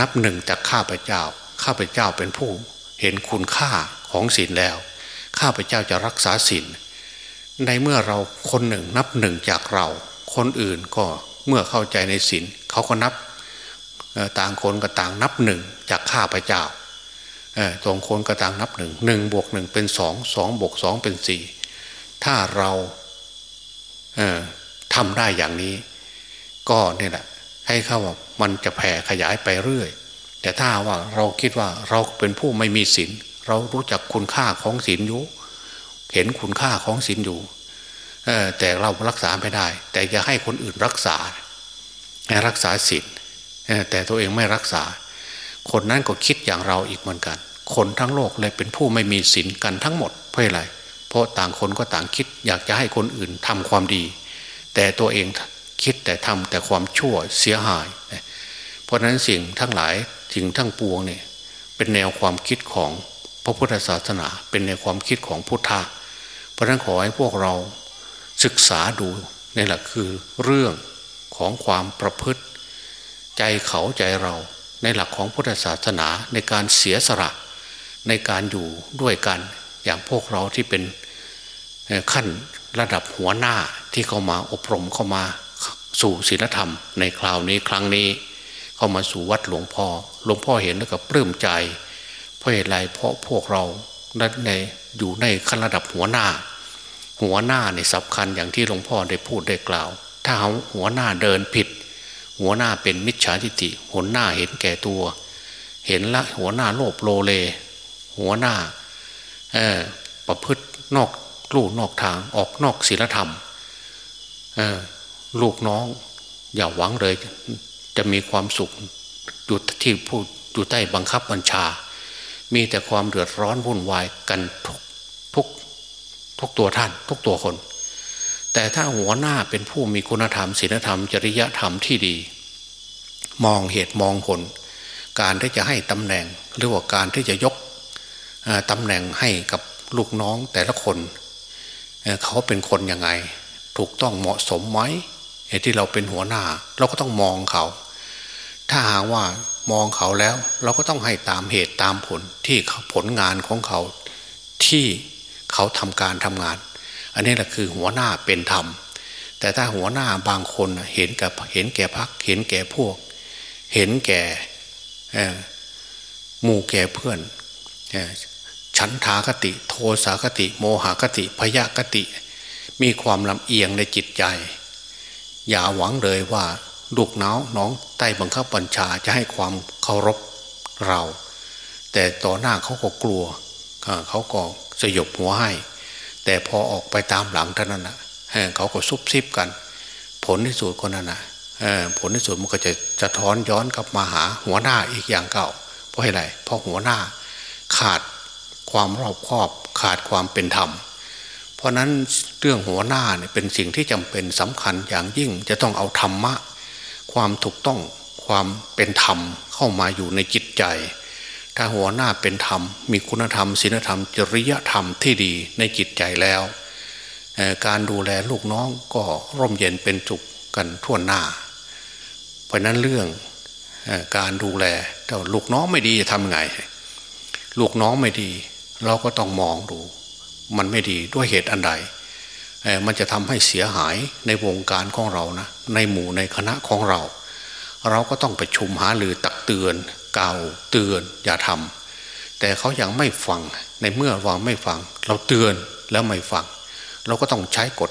นับหนึ่งจากข้าพเจ้า ข้าพเจ้าเป็นผู้เห็นคุณค่าของศีลแล้ว ข้าพเจ้าจะรักษาศีลในเมื่อเราคนหนึ่งนับหนึ่งจากเรา คนอื่นก็เมื่อเข้าใจในศีลเขาก็นับต่างคนก็ต่างนับหนึ่งจากข้าพเจ้าสองคนก็ต่างนับหนึ่งหนึ่งบวกหนึ่งเป็นสองสองบวกสองเป็นสี่ถ้าเรา ทำได้อย่างนี้ ก็เนี่ยแหละให้เข้าว่ามันจะแผ่ขยายไปเรื่อย แต่ถ้าว่าเราคิดว่าเราเป็นผู้ไม่มีศีลเรารู้จักคุณค่าของศีลอยู่ เห็นคุณค่าของศีลอยู่แต่เรารักษาไม่ได้ แต่จะให้คนอื่นรักษาให้รักษาศีลแต่ตัวเองไม่รักษา คนนั้นก็คิดอย่างเราอีกเหมือนกัน คนทั้งโลกเลยเป็นผู้ไม่มีศีลกันทั้งหมดเพราะอะไรเพราะต่างคนก็ต่างคิดอยากจะให้คนอื่นทำความดี แต่ตัวเองคิดแต่ทำแต่ความชั่วเสียหาย เพราะนั้นสิ่งทั้งหลายสิ่งทั้งปวงเนี่ยเป็นแนวความคิดของพระพุทธศาสนา เป็นแนวความคิดของพุทธะเพราะนั้นขอให้พวกเราศึกษาดูนี่แหละคือเรื่องของความประพฤติ ใจเขาใจเราในหลักของพุทธศาสนาในการเสียสละในการอยู่ด้วยกัน อย่างพวกเราที่เป็นขั้น ระดับหัวหน้าที่เข้ามาอบรมเข้ามาสู่ศีลธรรม ในคราวนี้ครั้งนี้ เข้ามาสู่วัดหลวงพ่อหลวงพ่อเห็นแล้วก็ปลื้มใจ เพราะเหตุไรเพราะพวกเราในอยู่ในขั้นระดับหัวหน้า หัวหน้าในสำคัญอย่างที่หลวงพ่อได้พูดได้กล่าว ถ้าหัวหน้าเดินผิด หัวหน้าเป็นมิจฉาทิฏฐิหัวหน้าเห็นแก่ตัว เห็นละหัวหน้าโลภโลเล หัวหน้าประพฤตินอก ลู่นอกทางออกนอกศีลธรรมลูกน้อง อย่าหวังเลย จะมีความสุขอยู่ที่ผู้อยู่ใต้บังคับบัญชา มีแต่ความเดือดร้อนวุ่นวายกันทุกทุกทุกตัวท่าน ทุกตัวคน แต่ถ้าหัวหน้าเป็นผู้มีคุณธรรมศีลธรรม จริยธรรมที่ดี มองเหตุมองผลการที่จะให้ตำแหน่ง หรือว่าการที่จะยกตำแหน่งให้กับลูกน้องแต่ละคน เขาเป็นคนยังไง ถูกต้องเหมาะสมไหมที่เราเป็นหัวหน้า เราก็ต้องมองเขา ถ้าหากว่ามองเขาแล้ว เราก็ต้องให้ตามเหตุตามผลที่ผลงานของเขาที่เขาทำการทำงาน อันนี้แหละคือหัวหน้าเป็นธรรม แต่ถ้าหัวหน้าบางคนเห็นกับเห็นแก่พัก เห็นแก่พวก เห็นแก่หมู่แก่เพื่อน ฉันทากติ โทสากติ โมหากติพยากติ มีความลำเอียงในจิตใจ อย่าหวังเลยว่าลูกน้าน้องใต้บังคับบัญชาจะให้ความเคารพเรา แต่ต่อหน้าเขาก็กลัวเขาก็สยบหัวให้ แต่พอออกไปตามหลังเท่านั้นนะเขาก็ซุบซิบกัน ผลที่สุดคนนั้นนะผลที่สุดมันก็จะจะท้อนย้อนกลับมาหาหัวหน้าอีกอย่างเก่า เพราะอะไรเพราะหัวหน้าขาด ความรอบคอบขาดความเป็นธรรม เพราะนั้นเรื่องหัวหน้าเนี่ยเป็นสิ่งที่จำเป็นสำคัญอย่างยิ่งจะต้องเอาธรรมะ ความถูกต้องความเป็นธรรมเข้ามาอยู่ในจิตใจ ถ้าหัวหน้าเป็นธรรม มีคุณธรรมศีลธรรม จริยธรรมที่ดีในจิตใจแล้วการดูแลลูกน้องก็ร่มเย็นเป็นจุกกันทั่วหน้า เพราะนั้นเรื่องการดูแลแต่ลูกน้องไม่ดีจะทำไง ลูกน้องไม่ดี เราก็ต้องมองดู มันไม่ดีด้วยเหตุอันใดมันจะทำให้เสียหายในวงการของเรานะในหมู่ในคณะของเรา เราก็ต้องไปชุมหาหรือตักเตือนกล่าวเตือนอย่าทำแต่เขายังไม่ฟังในเมื่อวางไม่ฟัง เราเตือนแล้วไม่ฟัง เราก็ต้องใช้กฎ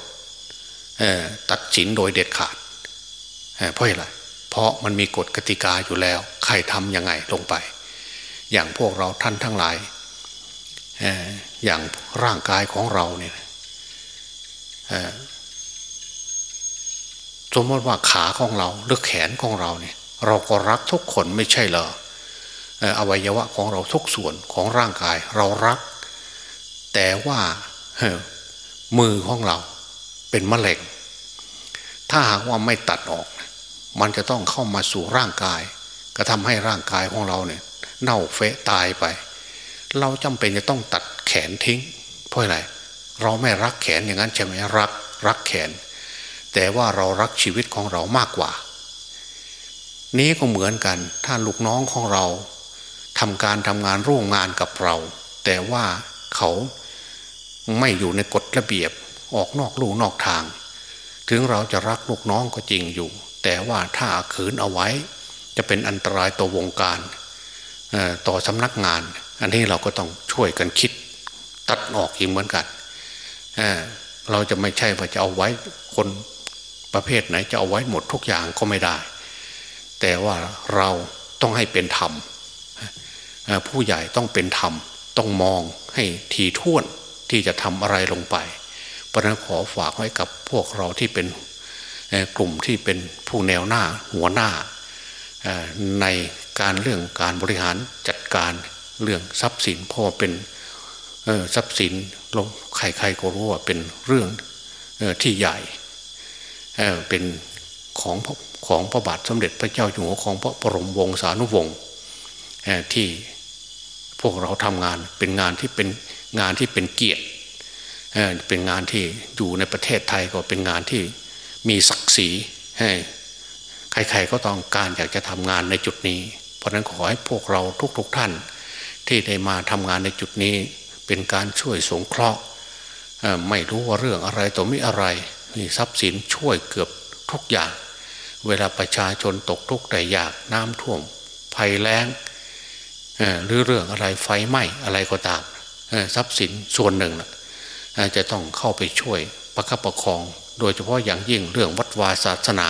ตัดสินโดยเด็ดขาดเพราะอะไรเพราะมันมีกฎกติกาอยู่แล้ว ใครทำยังไงลงไป อย่างพวกเราท่านทั้งหลาย อย่างร่างกายของเราเนี่ยสมมติว่าขาของเราหรือแขนของเราเนี่ย เราก็รักทุกคนไม่ใช่เหรออวัยวะของเราทุกส่วนของร่างกายเรารัก แต่ว่ามือของเราเป็นมะเร็ง ถ้าหากว่าไม่ตัดออก มันจะต้องเข้ามาสู่ร่างกาย ก็ทำให้ร่างกายของเราเนี่ย เน่าเฟะตายไป เราจำเป็นจะต้องตัดแขนทิ้ง เพราะอะไรเราไม่รักแขนอย่างนั้นใช่ไหมรักรักแขน แต่ว่าเรารักชีวิตของเรามากกว่า นี้ก็เหมือนกันถ้าลูกน้องของเราทำการทำงานร่วมงานกับเรา แต่ว่าเขาไม่อยู่ในกฎระเบียบออกนอกลู่นอกทาง ถึงเราจะรักลูกน้องก็จริงอยู่ แต่ว่าถ้าขืนเอาไว้ จะเป็นอันตรายต่อวงการต่อสำนักงาน อันนี้เราก็ต้องช่วยกันคิดตัดออกอีกเหมือนกันเราจะไม่ใช่ว่าจะเอาไว้คนประเภทไหนจะเอาไว้หมดทุกอย่างก็ไม่ได้ แต่ว่าเราต้องให้เป็นธรรมผู้ใหญ่ต้องเป็นธรรม ต้องมองให้ทีท่วนที่จะทำอะไรลงไป เพราะนั้นขอฝากไว้กับพวกเราที่เป็นกลุ่มที่เป็นผู้แนวหน้าหัวหน้าในการเรื่องการบริหารจัดการ เรื่องทรัพย์สินเพราะว่าเป็นทรัพย์สินลงใครๆก็รู้ว่าเป็นเรื่องที่ใหญ่เป็นของของพระบาทสมเด็จพระเจ้าอยู่หัวของพระบรมวงศานุวงศ์ที่พวกเราทำงานเป็นงานที่เป็นงานที่เป็นเกียรติเป็นงานที่อยู่ในประเทศไทยก็เป็นงานที่มีศักดิ์ศรีใครๆก็ต้องการอยากจะทำงานในจุดนี้ เพราะนั้นขอให้พวกเราทุกๆทท่าน ที่ได้มาทำงานในจุดนี้ เป็นการช่วยสงเคราะห์ไม่รู้ว่าเรื่องอะไรต่อมิอะไรมีทรัพย์สินช่วยเกือบทุกอย่าง เวลาประชาชนตกทุกข์ได้ยากน้ำท่วมภัยแล้งหรือเรื่องอะไรไฟไหม้อะไรก็ตามทรัพย์สินส่วนหนึ่งจะต้องเข้าไปช่วยประคับประคอง โดยเฉพาะอย่างยิ่งเรื่องวัดวาศาสนา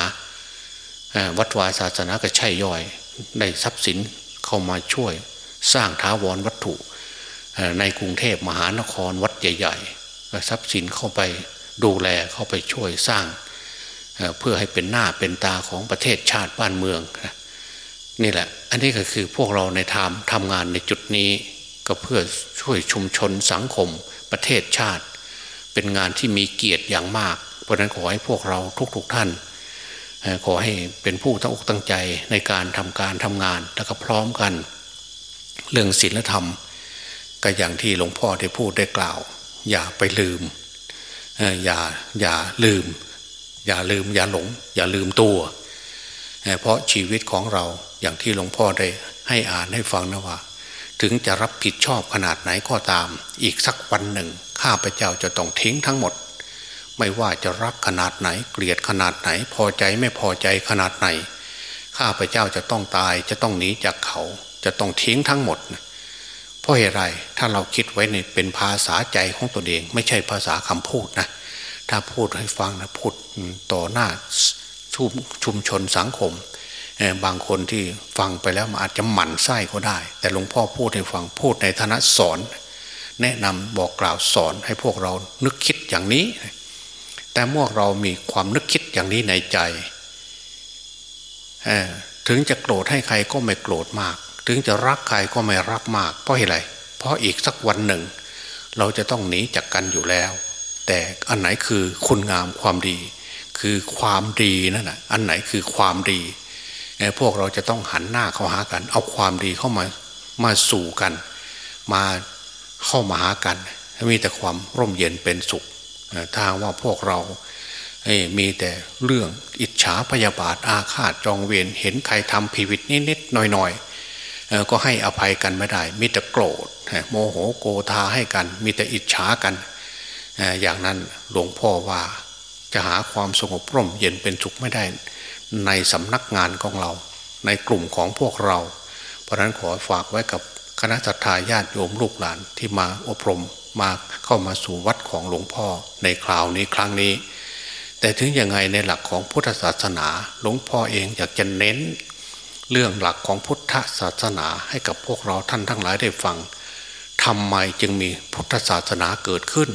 วัดวาศาสนาก็ใช่ย่อยในทรัพย์สินเข้ามาช่วย สร้างท้าวรวัตถุ ในกรุงเทพมหานครวัดใหญ่ๆทรัพย์สินเข้าไปดูแลเข้าไปช่วยสร้าง เพื่อให้เป็นหน้าเป็นตาของประเทศชาติบ้านเมืองนี่แหละ อันนี้ก็คือพวกเราในทำทำงานในจุดนี้ ก็เพื่อช่วยชุมชนสังคมประเทศชาติ เป็นงานที่มีเกียรติอย่างมาก เพราะนั้นขอให้พวกเราทุกๆทท่านขอให้เป็นผู้ตั้งอกตั้งใจในการทำการทำงาน แล้วก็พร้อมกัน เรื่องศีลธรรม ก็อย่างที่หลวงพ่อได้พูดได้กล่าว อย่าไปลืมอย่าอย่าลืม อย่าลืมอย่าหลง อย่าลืมตัว เพราะชีวิตของเราอย่างที่หลวงพ่อได้ให้อ่านให้ฟังนะว่า ถึงจะรับผิดชอบขนาดไหนก็ตาม อีกสักวันหนึ่ง ข้าพเจ้าจะต้องทิ้งทั้งหมด ไม่ว่าจะรักขนาดไหนเกลียดขนาดไหน พอใจไม่พอใจขนาดไหน ข้าพเจ้าจะต้องตายจะต้องหนีจากเขา จะต้องทิ้งทั้งหมดเพราะเหตุไรถ้าเราคิดไว้ในเป็นภาษาใจของตัวเอง ไม่ใช่ภาษาคำพูดนะถ้าพูดให้ฟังนะพูดต่อหน้าชุมชุมชนสังคม บางคนที่ฟังไปแล้วมันอาจจะหมั่นไส้ก็ได้ แต่หลวงพ่อพูดให้ฟังพูดในฐานะสอน แนะนำบอกกล่าวสอนให้พวกเรานึกคิดอย่างนี้ แต่เมื่อเรามีความนึกคิดอย่างนี้ในใจถึงจะโกรธให้ใครก็ไม่โกรธมาก ถึงจะรักใครก็ไม่รักมาก เพราะอะไร เพราะอีกสักวันหนึ่ง เราจะต้องหนีจากกันอยู่แล้ว แต่อันไหนคือคุณงามความดี คือความดีนั่นแหะอันไหนคือความดีพวกเราจะต้องหันหน้าเข้าหากัน เอาความดีเข้ามามาสู่กัน มาเข้ามาหากัน มีแต่ความร่มเย็นเป็นสุขทางว่าพวกเรามีแต่เรื่องอิจฉาพยาบาทอาฆาตจองเวรเห็นใครทำผิดนิดๆหน่อยๆ ก็ให้อภัยกันไม่ได้มีแต่โกรธโมโหโกธาให้กันมีแต่อิจฉากัน อย่างนั้นหลวงพ่อว่าจะหาความสงบร่มเย็นเป็นสุขไม่ได้ ในสำนักงานของเรา ในกลุ่มของพวกเรา เพราะนั้นขอฝากไว้กับคณะสัตยาญาติโยมลูกหลานที่มาอบรมมาเข้ามาสู่วัดของหลวงพ่อในคราวนี้ครั้งนี้ แต่ถึงยังไงในหลักของพุทธศาสนา หลวงพ่อเองอยากจะเน้น เรื่องหลักของพุทธศาสนาให้กับพวกเราท่านทั้งหลายได้ฟังทำไมจึงมีพุทธศาสนาเกิดขึ้น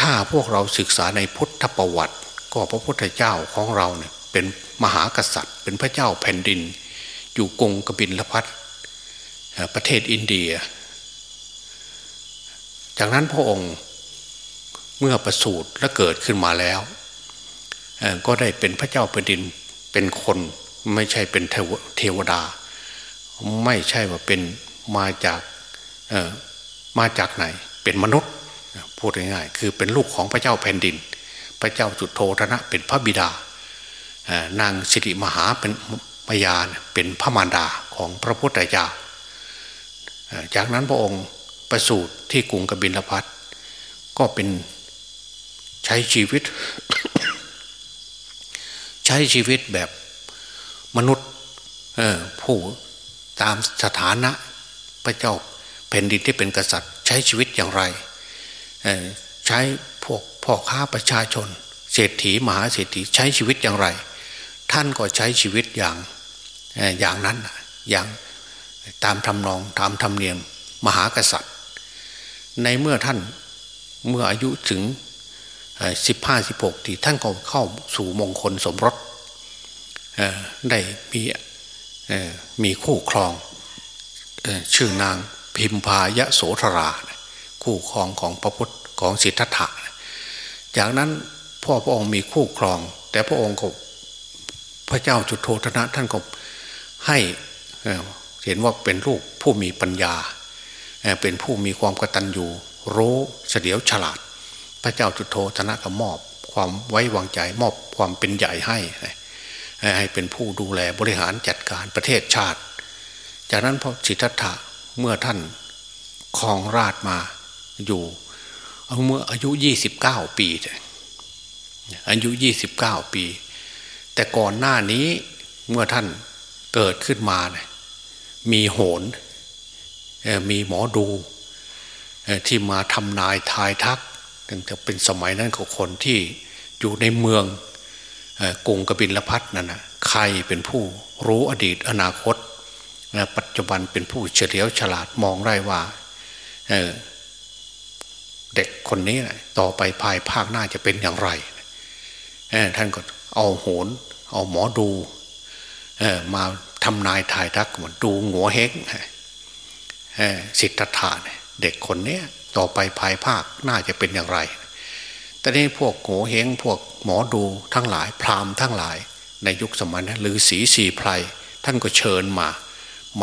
ถ้าพวกเราศึกษาในพุทธประวัติ ก็พระพุทธเจ้าของเราเนี่ยเป็นมหากษัตริย์ เป็นพระเจ้าแผ่นดิน อยู่กรงกบินละพัดประเทศอินเดีย จากนั้นพระองค์เมื่อประสูติและเกิดขึ้นมาแล้ว ก็ได้เป็นพระเจ้าแผ่นดินเป็นคน ไม่ใช่เป็นเทวดา ไม่ใช่ว่าเป็นมาจากมาจากไหน เป็นมนุษย์พูดง่ายๆคือเป็นลูกของพระเจ้าแผ่นดิน พระเจ้าจุดโทธนะ เป็นพระบิดานางสิริมหาเป็นมยาเป็นพระมารดาของพระพุทธเจ้าจากนั้นพระองค์ประสูติที่กรุงกบิลพัทก็เป็นใช้ชีวิต ใช้ชีวิตแบบ มนุษย์ผู้ตามสถานะพระเจ้าแผ่นดินที่เป็นกษัตริย์ ใช้ชีวิตอย่างไรใช้พวกพ่อค้าประชาชน เศรษฐีมหาเศรษฐีใช้ชีวิตอย่างไร ท่านก็ใช้ชีวิตอย่างอย่างนั้นอย่างตามทำนองตามธรรมเนียมมหากษัตริย์ ในเมื่อท่านเมื่ออายุถึงสิบห้าสิบหกที่ท่านก็เข้าสู่มงคลสมรส ได้มีมีคู่ครองชื่อนางพิมพายะโสธรา คู่ครองของพระพุทธของสิทธัตถะจากนั้นพ่อพระองค์มีคู่ครอง แต่พระองค์ก็พระเจ้าจุโธธนะท่านก็ให้เห็นว่าเป็นลูกผู้มีปัญญา เป็นผู้มีความกตัญญูรู้เฉลียวฉลาด พระเจ้าจุโธธนะก็มอบความไว้วางใจมอบความเป็นใหญ่ให้ ให้เป็นผู้ดูแลบริหารจัดการประเทศชาติ จากนั้นพระสิทธัตถะเมื่อท่านครองราชมาอยู่เมื่ออายุยี่สิบเก้าปีอายุยี่สิบเก้าปี แต่ก่อนหน้านี้เมื่อท่านเกิดขึ้นมาเนี่ยมีโหนมีหมอดูที่มาทำนายทายทักตั้งแต่เป็นสมัยนั้นของคนที่อยู่ในเมือง กรุงกบินลพัทนั่นนะใครเป็นผู้รู้อดีตอนาคต ปัจจุบันเป็นผู้เฉลียวฉลาดมองได้ว่าเด็กคนนี้นะต่อไปภายภาคหน้าจะเป็นอย่างไรท่านก็เอาโหน เอาหมอดูมาทำนายทายทักเหมือนดูหัวเฮงสิทธัตถะเด็กคนนี้ต่อไปภายภาคน่าจะเป็นอย่างไร แต่นี้พวกโง่เฮงพวกหมอดูทั้งหลาย พราหมณ์ทั้งหลาย ในยุคสมัยนั้นหรือสีสีไพรท่านก็เชิญมา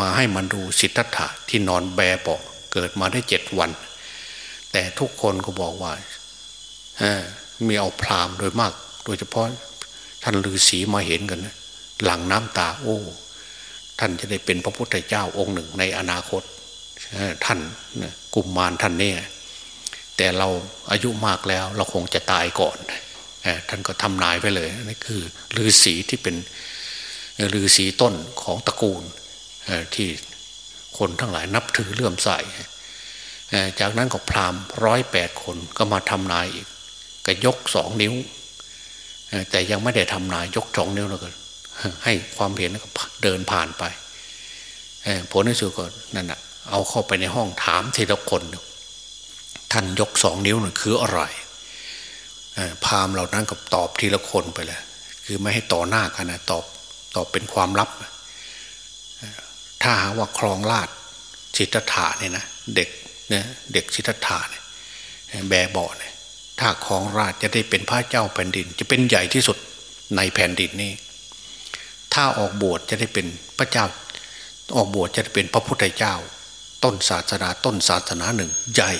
มาให้มันดูสิทธัตถะที่นอนแบเบาเกิดมาได้เจ็ดวัน แต่ทุกคนก็บอกว่ามีเอาพราหมณ์โดยมาก โดยเฉพาะท่านฤาษีมาเห็นกันหลังน้ำตาโอ้ท่านจะได้เป็นพระพุทธเจ้าองค์หนึ่งในอนาคตท่านกุมมารท่านเนี่ย แต่เราอายุมากแล้วเราคงจะตายก่อนท่านก็ทำนายไปเลยนี่คือฤาษีที่เป็นฤาษีต้นของตระกูลที่คนทั้งหลายนับถือเลื่อมใสจากนั้นก็พราหมณ์ร้อยแปดคนก็มาทำนายอีกก็ยกสองนิ้ว แต่ยังไม่ได้ทำนายยกสองนิ้วแล้วก็ให้ความเห็นแล้วก็เดินผ่านไปผลในสุดก็นั่นแหะเอาเข้าไปในห้องถามทีละคน ท่านยกสองนิ้วน่คืออะไรพามเหล่านั้นก็ตอบทีละคนไปเลยคือไม่ให้ต่อหน้ากันนะตอบตอบเป็นความลับ ถ้าหาว่าครองราชสิทธัตถะเนี่ยนะเด็กเนี่ยเด็กสิทธัตถะเนี่ยแบเบาเนี่ยถ้าครองราชจะได้เป็นพระเจ้าแผ่นดิน จะเป็นใหญ่ที่สุดในแผ่นดินนี้ ถ้าออกบวชจะได้เป็นพระเจ้า ออกบวชจะเป็นพระพุทธเจ้า ต้นศาสนาต้นศาสนาหนึ่งใหญ่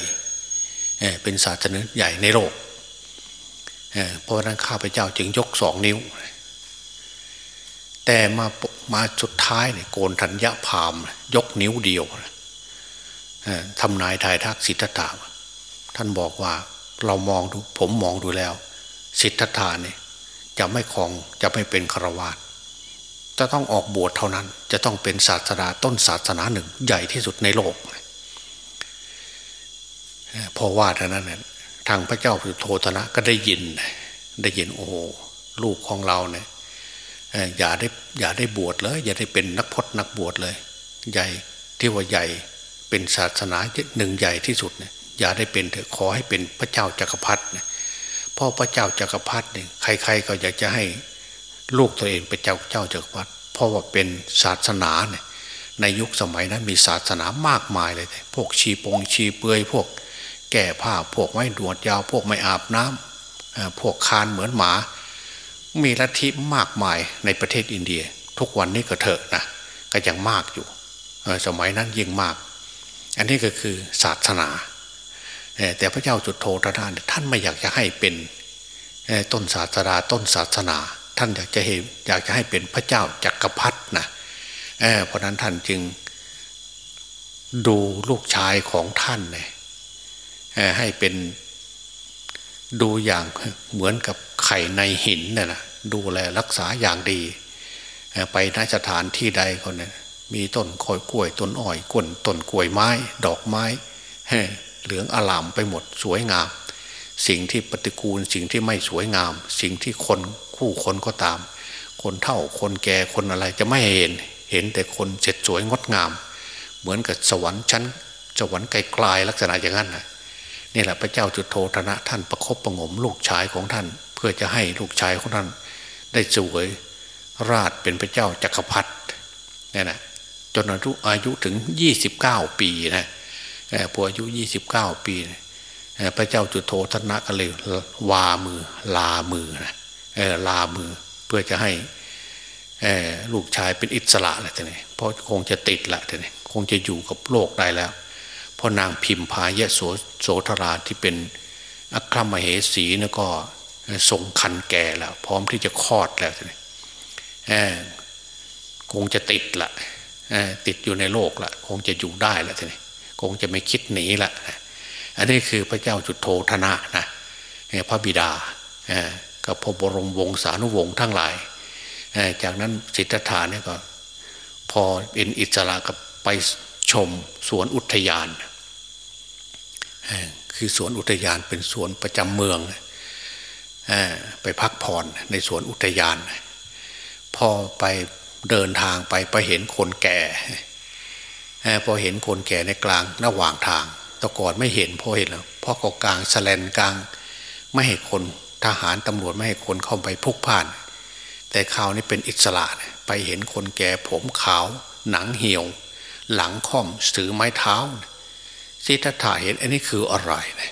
เป็นศาสนาใหญ่ในโลกเพราะนั้นข้าพเจ้าจึงยกสองนิ้ว แต่มามาสุดท้ายเนี่ยโกนธัญญาพามยกนิ้วเดียวทำนายทายทักสิทธัตถะท่านบอกว่าเรามองดูผมมองดูแล้ว สิทธัตถะเนี่ยจะไม่คองจะไม่เป็นครวาตจะต้องออกบวชเท่านั้น จะต้องเป็นศาสนาต้นศาสนาหนึ่ง ใหญ่ที่สุดในโลก พอว่าเท่านั้นทางพระเจ้าสุโธธนะก็ได้ยิน ได้ยินโอ้ลูกของเราเนี่ยอย่าได้อย่าได้บวชเลย อย่าได้เป็นนักพจนักบวชเลย ใหญ่ที่ว่าใหญ่เป็นศาสนาหนึ่งใหญ่ที่สุดเนี่ยอย่าได้เป็นเถอะขอให้เป็นพระเจ้าจักรพรรดิพ่อพระเจ้าจักรพรรดิเนี่ยใคร ๆ ก็อยากจะให้ลูกตัวเองเป็นเจ้าเจ้าจักรพรรดิเพราะว่าเป็นศาสนาเนี่ยในยุคสมัยนั้นมีศาสนามากมายเลย พวกชีปงชีเปือยพวก แก่ผ้าพวกไม่ดวดยาวพวกไม่อาบน้ำพวกคานเหมือนหมา มีลัทธิมากมายในประเทศอินเดีย ทุกวันนี้ก็เถอะนะก็ยังมากอยู่สมัยนั้นยิ่งมาก อันนี้ก็คือศาสนา แต่พระเจ้าจุดโทธนาท่านไม่อยากจะให้เป็นต้นศาสนาต้นศาสนา ท่านอยากจะเห็นอยากจะให้เป็นพระเจ้าจักรพรรดินะเเพราะนั้นท่านจึงดูลูกชายของท่านเนี่ย ให้เป็นดูอย่างเหมือนกับไข่ในหินน่ะนะดูแลรักษาอย่างดี ไปนสถานที่ใดก็เนี่ยมีต้นคอยกล้วยต้นอ้อยก้นต้นกล้วยไม้ ดอกไม้เหลืองอลามไปหมดสวยงาม สิ่งที่ปฏิกูลสิ่งที่ไม่สวยงาม สิ่งที่คนคู่คนก็ตาม คนเท่าคนแก่คนอะไรจะไม่เห็น เห็นแต่คนเสร็จสวยงดงาม เหมือนกับสวรรค์ชั้นสวรรค์ไกลๆลักษณะอย่างนั้นนะ นี่แหละพระเจ้าจุดโทธนะท่านประคบประงมลูกชายของท่าน เพื่อจะให้ลูกชายของท่าน ได้สวยราชเป็นพระเจ้าจักรพรรดินี่นะจนอายุอายุถึงยี่สิบเก้าปีนะพออายุยี่สิบเก้าปีพระเจ้าจุดโทธนะก็เลยวามือลามือนะลามือเพื่อจะให้ลูกชายเป็นอิสระแหละท่านเพราะคงจะติดละท่านคงจะอยู่กับโลกได้แล้ว พราะนางพิมพายะโสโสธราที่เป็นอัครมเหสีนะก็ทรงคันแก่แล้ว พร้อมที่จะคลอดแล้วท่านคงจะติดละติดอยู่ในโลกละคงจะอยู่ได้ละท่านคงจะไม่คิดหนีละอันนี้คือพระเจ้าจุดโทธนะนะพระบิดากับพระบรมวงศานุวงศ์ทั้งหลาย จากนั้นสิทธัตถาเนี่ยก็ พอเป็นอิสระกับไปชมสวนอุทยาน คือสวนอุทยานเป็นสวนประจำเมืองไปพักผ่อนในสวนอุทยาน พอไปเดินทางไปไปเห็นคนแก่พอเห็นคนแก่ในกลางระหว่างทางต่ก่อนไม่เห็นพอเห็นแล้วพอก็กลางแสลนกลาง ไม่ให้คนทหารตำรวจไม่ให้คนเข้าไปพุกพ่าน แต่ข่าวนี้เป็นอิสระไปเห็นคนแก่ผมขาว หนังเหี่ยว หลังค่อมสือไม้เท้า สิทธัตถะเห็นอันนี้คืออะไรนะ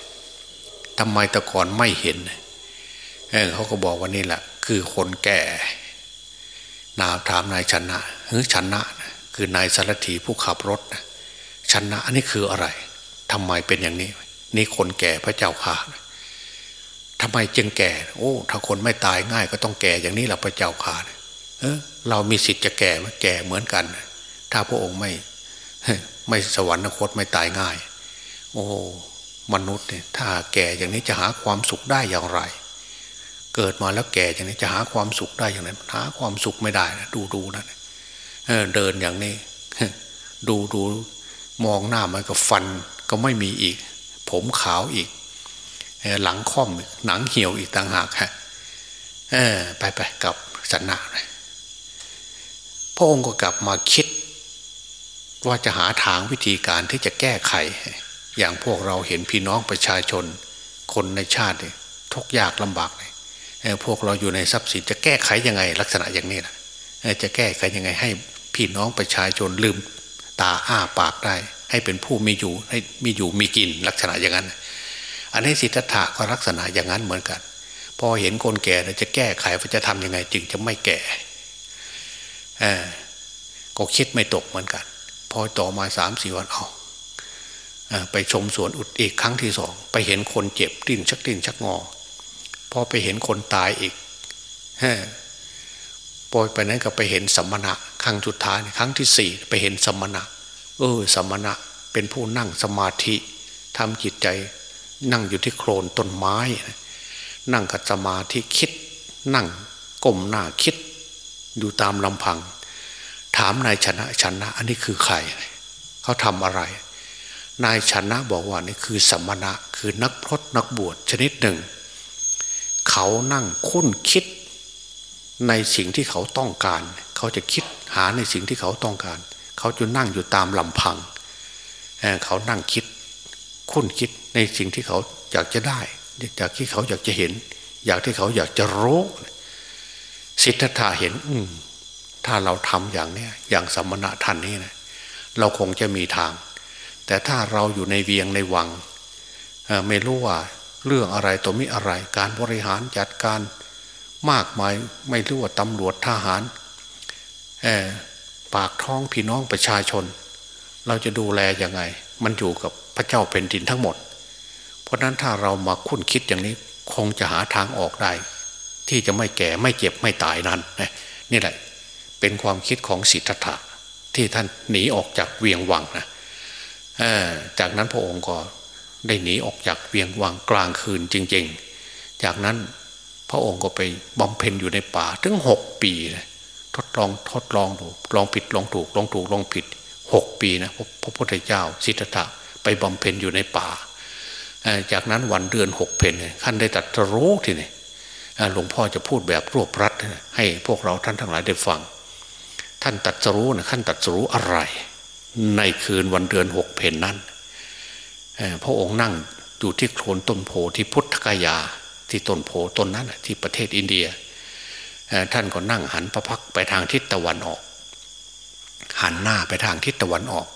ทำไมตะก่อนไม่เห็นเเขาก็บอกว่านี่แหละ คือคนแก่ นาถามนายชนะเฮ้ยชนะคือนายสารถีผู้ขับรถนะชนะอันนี้คืออะไรทำไมเป็นอย่างนี้ นี่คนแก่พระเจ้าข่าทำไมจึงแก่ โอ้ ถ้าคนไม่ตายง่าย ก็ต้องแก่อย่างนี้แหละพระเจ้าข่าเออเรามีสิทธิ์จะแก่แก่เหมือนกัน ถ้าพระองค์ไม่ไม่สวรรคตไม่ตายง่าย โอ้มนุษย์เนี่ยถ้าแก่อย่างนี้จะหาความสุขได้อย่างไร เกิดมาแล้วแก่อย่างนี้จะหาความสุขได้อย่างไรหาความสุขไม่ได้นะดูดูนะเเดินอย่างนี้ ดูดูมองหน้ามันก็ฟันก็ไม่มีอีก ผมขาวอีก หลังค่อมหนังเหี่ยวอีกต่างหากฮะไปไปกับสันนาพระองค์ก็กลับมาคิด ว่าจะหาทางวิธีการที่จะแก้ไข อย่างพวกเราเห็นพี่น้องประชาชน คนในชาติทุกยากลำบากเลยพวกเราอยู่ในทรัพย์สินจะแก้ไขยังไง ลักษณะอย่างนี้นะจะแก้ไขยังไงให้พี่น้องประชาชนลืมตาอ้าปากได้ ให้เป็นผู้มีอยู่ให้มีอยู่มีกินลักษณะอย่างนั้น อันนี้สิทธัตถะก็ลักษณะอย่างนั้นเหมือนกัน พอเห็นคนแก่จะแก้ไขว่าจะทํำยังไง จึงจะไม่แก่ก็คิดไม่ตกเหมือนกัน พอต่อมาสามสี่วันเอา ไปชมสวนอุดอีกครั้งที่สองไปเห็นคนเจ็บดิ้นชักดิ้นชักงอพอไปเห็นคนตายอีกปอยไปนั้นก็ไปเห็นสัมมณะครั้งสุดท้ายครั้งที่สี่ไปเห็นสัมมณะเออสัมณะเป็นผู้นั่งสมาธิทำจิตใจนั่งอยู่ที่โคลนต้นไม้ นั่งกับสมาธิคิด นั่งก้มหน้าคิด อยู่ตามลำพัง ถามนายชนะชนะ อันนี้คือใคร เขาทำอะไร นายชนะบอกว่านี่คือสมณะคือนักพรตนักบวชชนิดหนึ่ง เขานั่งคุ้นคิดในสิ่งที่เขาต้องการ เขาจะคิดหาในสิ่งที่เขาต้องการ เขาจะนั่งอยู่ตามลำพังเขานั่งคิดคุ้นคิดในสิ่งที่เขาอยากจะได้อยากที่เขาอยากจะเห็น อยากที่เขาอยากจะรู้สิทธัตถะเห็น อืถ้าเราทำอย่างนี้อย่างสมณะท่านนี้นะเราคงจะมีทาง แต่ถ้าเราอยู่ในเวียงในวังไม่รู้ว่าเรื่องอะไรตัวมิอะไร การบริหารจัดการมากมายไม่รู้ว่าตำรวจทหารปากท้องพี่น้องประชาชน เราจะดูแลยังไง มันอยู่กับพระเจ้าเป็นดินทั้งหมด เพราะนั้นถ้าเรามาคุ้นคิดอย่างนี้คงจะหาทางออกได้ ที่จะไม่แก่ไม่เจ็บไม่ตายนั้นนี่แหละ เป็นความคิดของสิทธัตถะที่ท่านหนีออกจากเวียงวังนะ จากนั้นพระองค์ก็ได้หนีออกจากเวียงวังกลางคืนจริง ๆ จากนั้นพระองค์ก็ไปบำเพ็ญอยู่ในป่าถึงหกปีเลยทดลองทดลองดูลองผิดลองถูกลองถูกลองผิดหกปีนะพระพุทธเจ้าสิทธัตถะไปบำเพ็ญอยู่ในป่า จากนั้นวันเดือนหกเพนท่านได้ตัดรู้ทีนี่หลวงพ่อจะพูดแบบรวบรัดให้พวกเราท่านทั้งหลายได้ฟัง ท่านตัดรู้นะท่านตัดรู้อะไร ในคืนวันเดือนหกเพนนั้นพระองค์นั่งอยู่ที่โคลนต้นโพที่พุทธกายาที่ต้นโพต้นนั้นที่ประเทศอินเดีย ท่านก็นั่งหันพระพักไปทางทิศตะวันออก หันหน้าไปทางทิศตะวันออก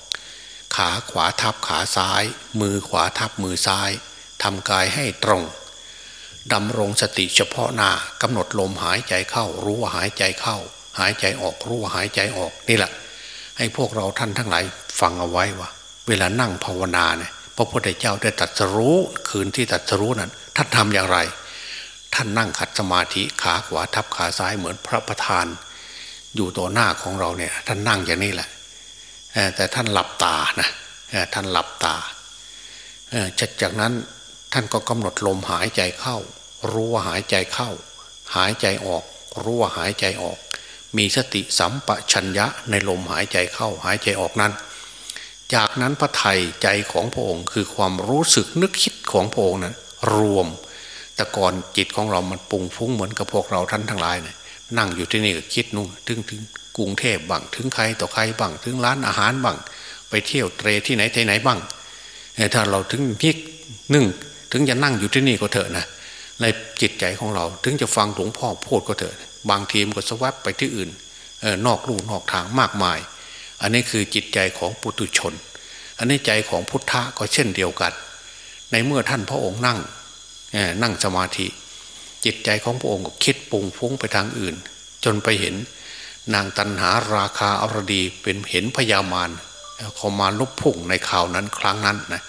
ขาขวาทับขาซ้าย มือขวาทับมือซ้ายทำกายให้ตรงดำรงสติเฉพาะหน้ากำหนดลมหายใจเข้า รู้ว่าหายใจเข้า หายใจออกรู้ว่าหายใจออกนี่แหละ ให้พวกเราท่านทั้งหลายฟังเอาไว้ว่า เวลานั่งภาวนาเนี่ยพระพุทธเจ้าได้ตรัสรู้คืนที่ตรัสรู้นั้นท่านทำอย่างไร ท่านนั่งขัดสมาธิขาขวาทับขาซ้ายเหมือนพระประธาน อยู่ต่อหน้าของเราเนี่ย ท่านนั่งอย่างนี้แหละแต่ท่านหลับตานะท่านหลับตาจากจากนั้นท่านก็กำหนดลมหายใจเข้า รู้ว่าหายใจเข้า หายใจออก รู้ว่าหายใจออก มีสติสัมปชัญญะในลมหายใจเข้าหายใจออกนั้น จากนั้นพระไทยใจของพระองค์ คือความรู้สึกนึกคิดของพระองค์นั้นรวม แต่ก่อนจิตของเรามันปุงฟุ้งเหมือนกับพวกเราท่านทั้งหลายเนี่ยนั่งอยู่ที่นี่ก็คิดนู่นถึงถึงกรุงเทพบ้างถึงใครต่อใครบ้างถึงร้านอาหารบ้างไปเที่ยวเตรที่ไหนที่ไหนบ้างถ้าเราถึงนิกนึ่งถึงจะนั่งอยู่ที่นี่ก็เถอะนะในจิตใจของเราถึงจะฟังหลวงพ่อพูดก็เถอะ บางทีมก็สวับไปที่อื่นออนอกลู่นอกทางมากมาย อันนี้คือจิตใจของปุถุชน อันนี้ใจของพุทธะก็เช่นเดียวกัน ในเมื่อท่านพระองค์นั่งนั่งสมาธิ จิตใจของพระองค์ก็คิดปุงฟุ้งไปทางอื่น จนไปเห็นนางตันหาราคาอรดีเป็นเห็นพญามารเขามาลุพุ่งในข่าวนั้นครั้งนั้นนะ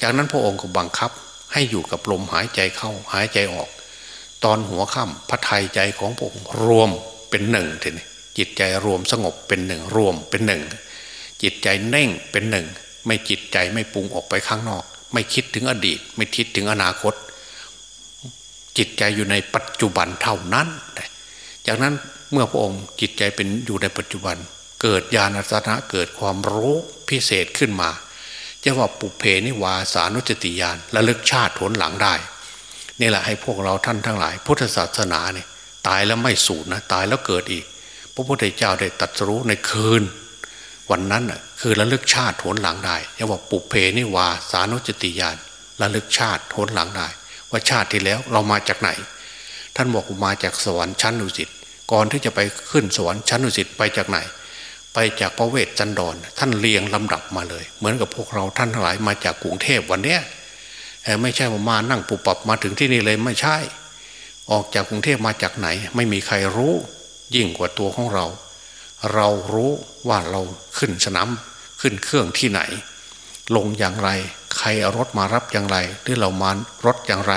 จากนั้นพระองค์ก็บังคับให้อยู่กับลมหายใจเข้าหายใจออก ตอนหัวค่ำพระไทยใจของพระองค์รวมเป็นหนึ่งทีนี้จิตใจรวมสงบเป็นหนึ่งรวมเป็นหนึ่ง จิตใจเน่งเป็นหนึ่ง ไม่จิตใจไม่ปรุงออกไปข้างนอก ไม่คิดถึงอดีต ไม่คิดถึงอนาคต จิตใจอยู่ในปัจจุบันเท่านั้น จากนั้นเมื่อพระองค์จิตใจเป็นอยู่ในปัจจุบัน เกิดญาณสันะเกิดความรู้พิเศษขึ้นมาจะว่าปุเพนิวาสานุจติยานระลึกชาติผลหลังได้ นี่แหละให้พวกเราท่านทั้งหลาย พุทธศาสนาเนี่ยตายแล้วไม่สูญนะตายแล้วเกิดอีก พระพุทธเจ้าได้ตัดรู้ในคืน วันนั้นน่ะคือระลึกชาติผลหลังได้จะว่าปุเพนิวาสานุจติยานระลึกชาติผลหลังได้ ว่าชาติที่แล้วเรามาจากไหน ท่านบอกมาจากสวรรค์ชั้นดุสิตก่อนที่จะไปขึ้นสวรรค์ชั้นดุสิตไปจากไหน ไปจากพระเวทจันดรท่านเรียงลำดับมาเลย เหมือนกับพวกเราท่านทั้งหลายมาจากกรุงเทพวันเนี้ย ไม่ใช่ว่ามานั่งปุบปับมาถึงที่นี่เลยไม่ใช่ ออกจากกรุงเทพมาจากไหน ไม่มีใครรู้ ยิ่งกว่าตัวของเรา เรารู้ว่าเราขึ้นสนามขึ้นเครื่องที่ไหน ลงอย่างไร ใครเอารถมารับอย่างไรหรือเรามารถอย่างไร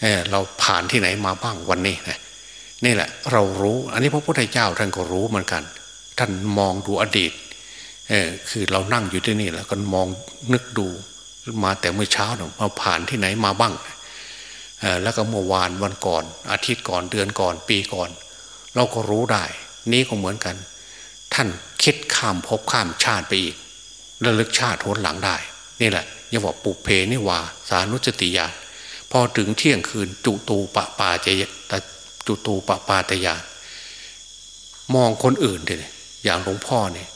เเราผ่านที่ไหนมาบ้างวันนี้นะนี่แหละ เรารู้ อันนี้พระพุทธเจ้าท่านก็รู้เหมือนกัน ท่านมองดูอดีตเออคือเรานั่งอยู่ที่นี่แล้วก็มองนึกดู มาแต่เมื่อเช้าเนาะมาผ่านที่ไหนมาบ้างแล้วก็เมื่อวานวันก่อน อาทิตย์ก่อนเดือนก่อน ปีก่อน เราก็รู้ได้ นี้ก็เหมือนกัน ท่านคิดข้ามภพข้ามชาติไปอีกระลึกชาติทนหลังได้ นี่แหละยังบอกปุเพนิวาสานุสติญาพอถึงเที่ยงคืนจุตูปะปาเจยตจุตูปะปาตยามองคนอื่นเลยอย่างหลวงพ่อเนี่ย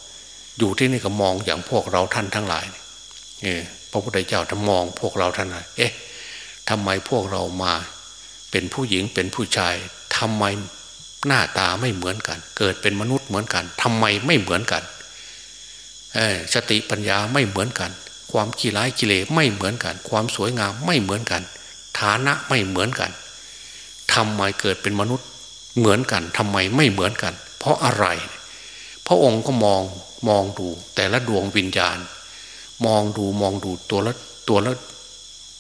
อยู่ที่นี่ก็มองอย่างพวกเราท่านทั้งหลายเออพ ระพุทธเจ้าจะมองพวกเราท่านเอ๊ะทำไมพวกเรามา เป็นผู้หญิงเป็นผู้ชายทำไมหน้าตาไม่เหมือนกัน เกิดเป็นมนุษย์เหมือนกันทำไมไม่เหมือนกันเออสติปัญญาไม่เหมือนกัน ความขี้ร้ายกิเลสไม่เหมือนกัน ความสวยงามไม่เหมือนกัน ฐานะไม่เหมือนกันทำไมเกิดเป็นมนุษย์เหมือนกันทำไมไม่เหมือนกัน เพราะอะไร พระองค์ก็มองมองดูแต่ละดวงวิญญาณ มองดูมองดูตัวละตัวละ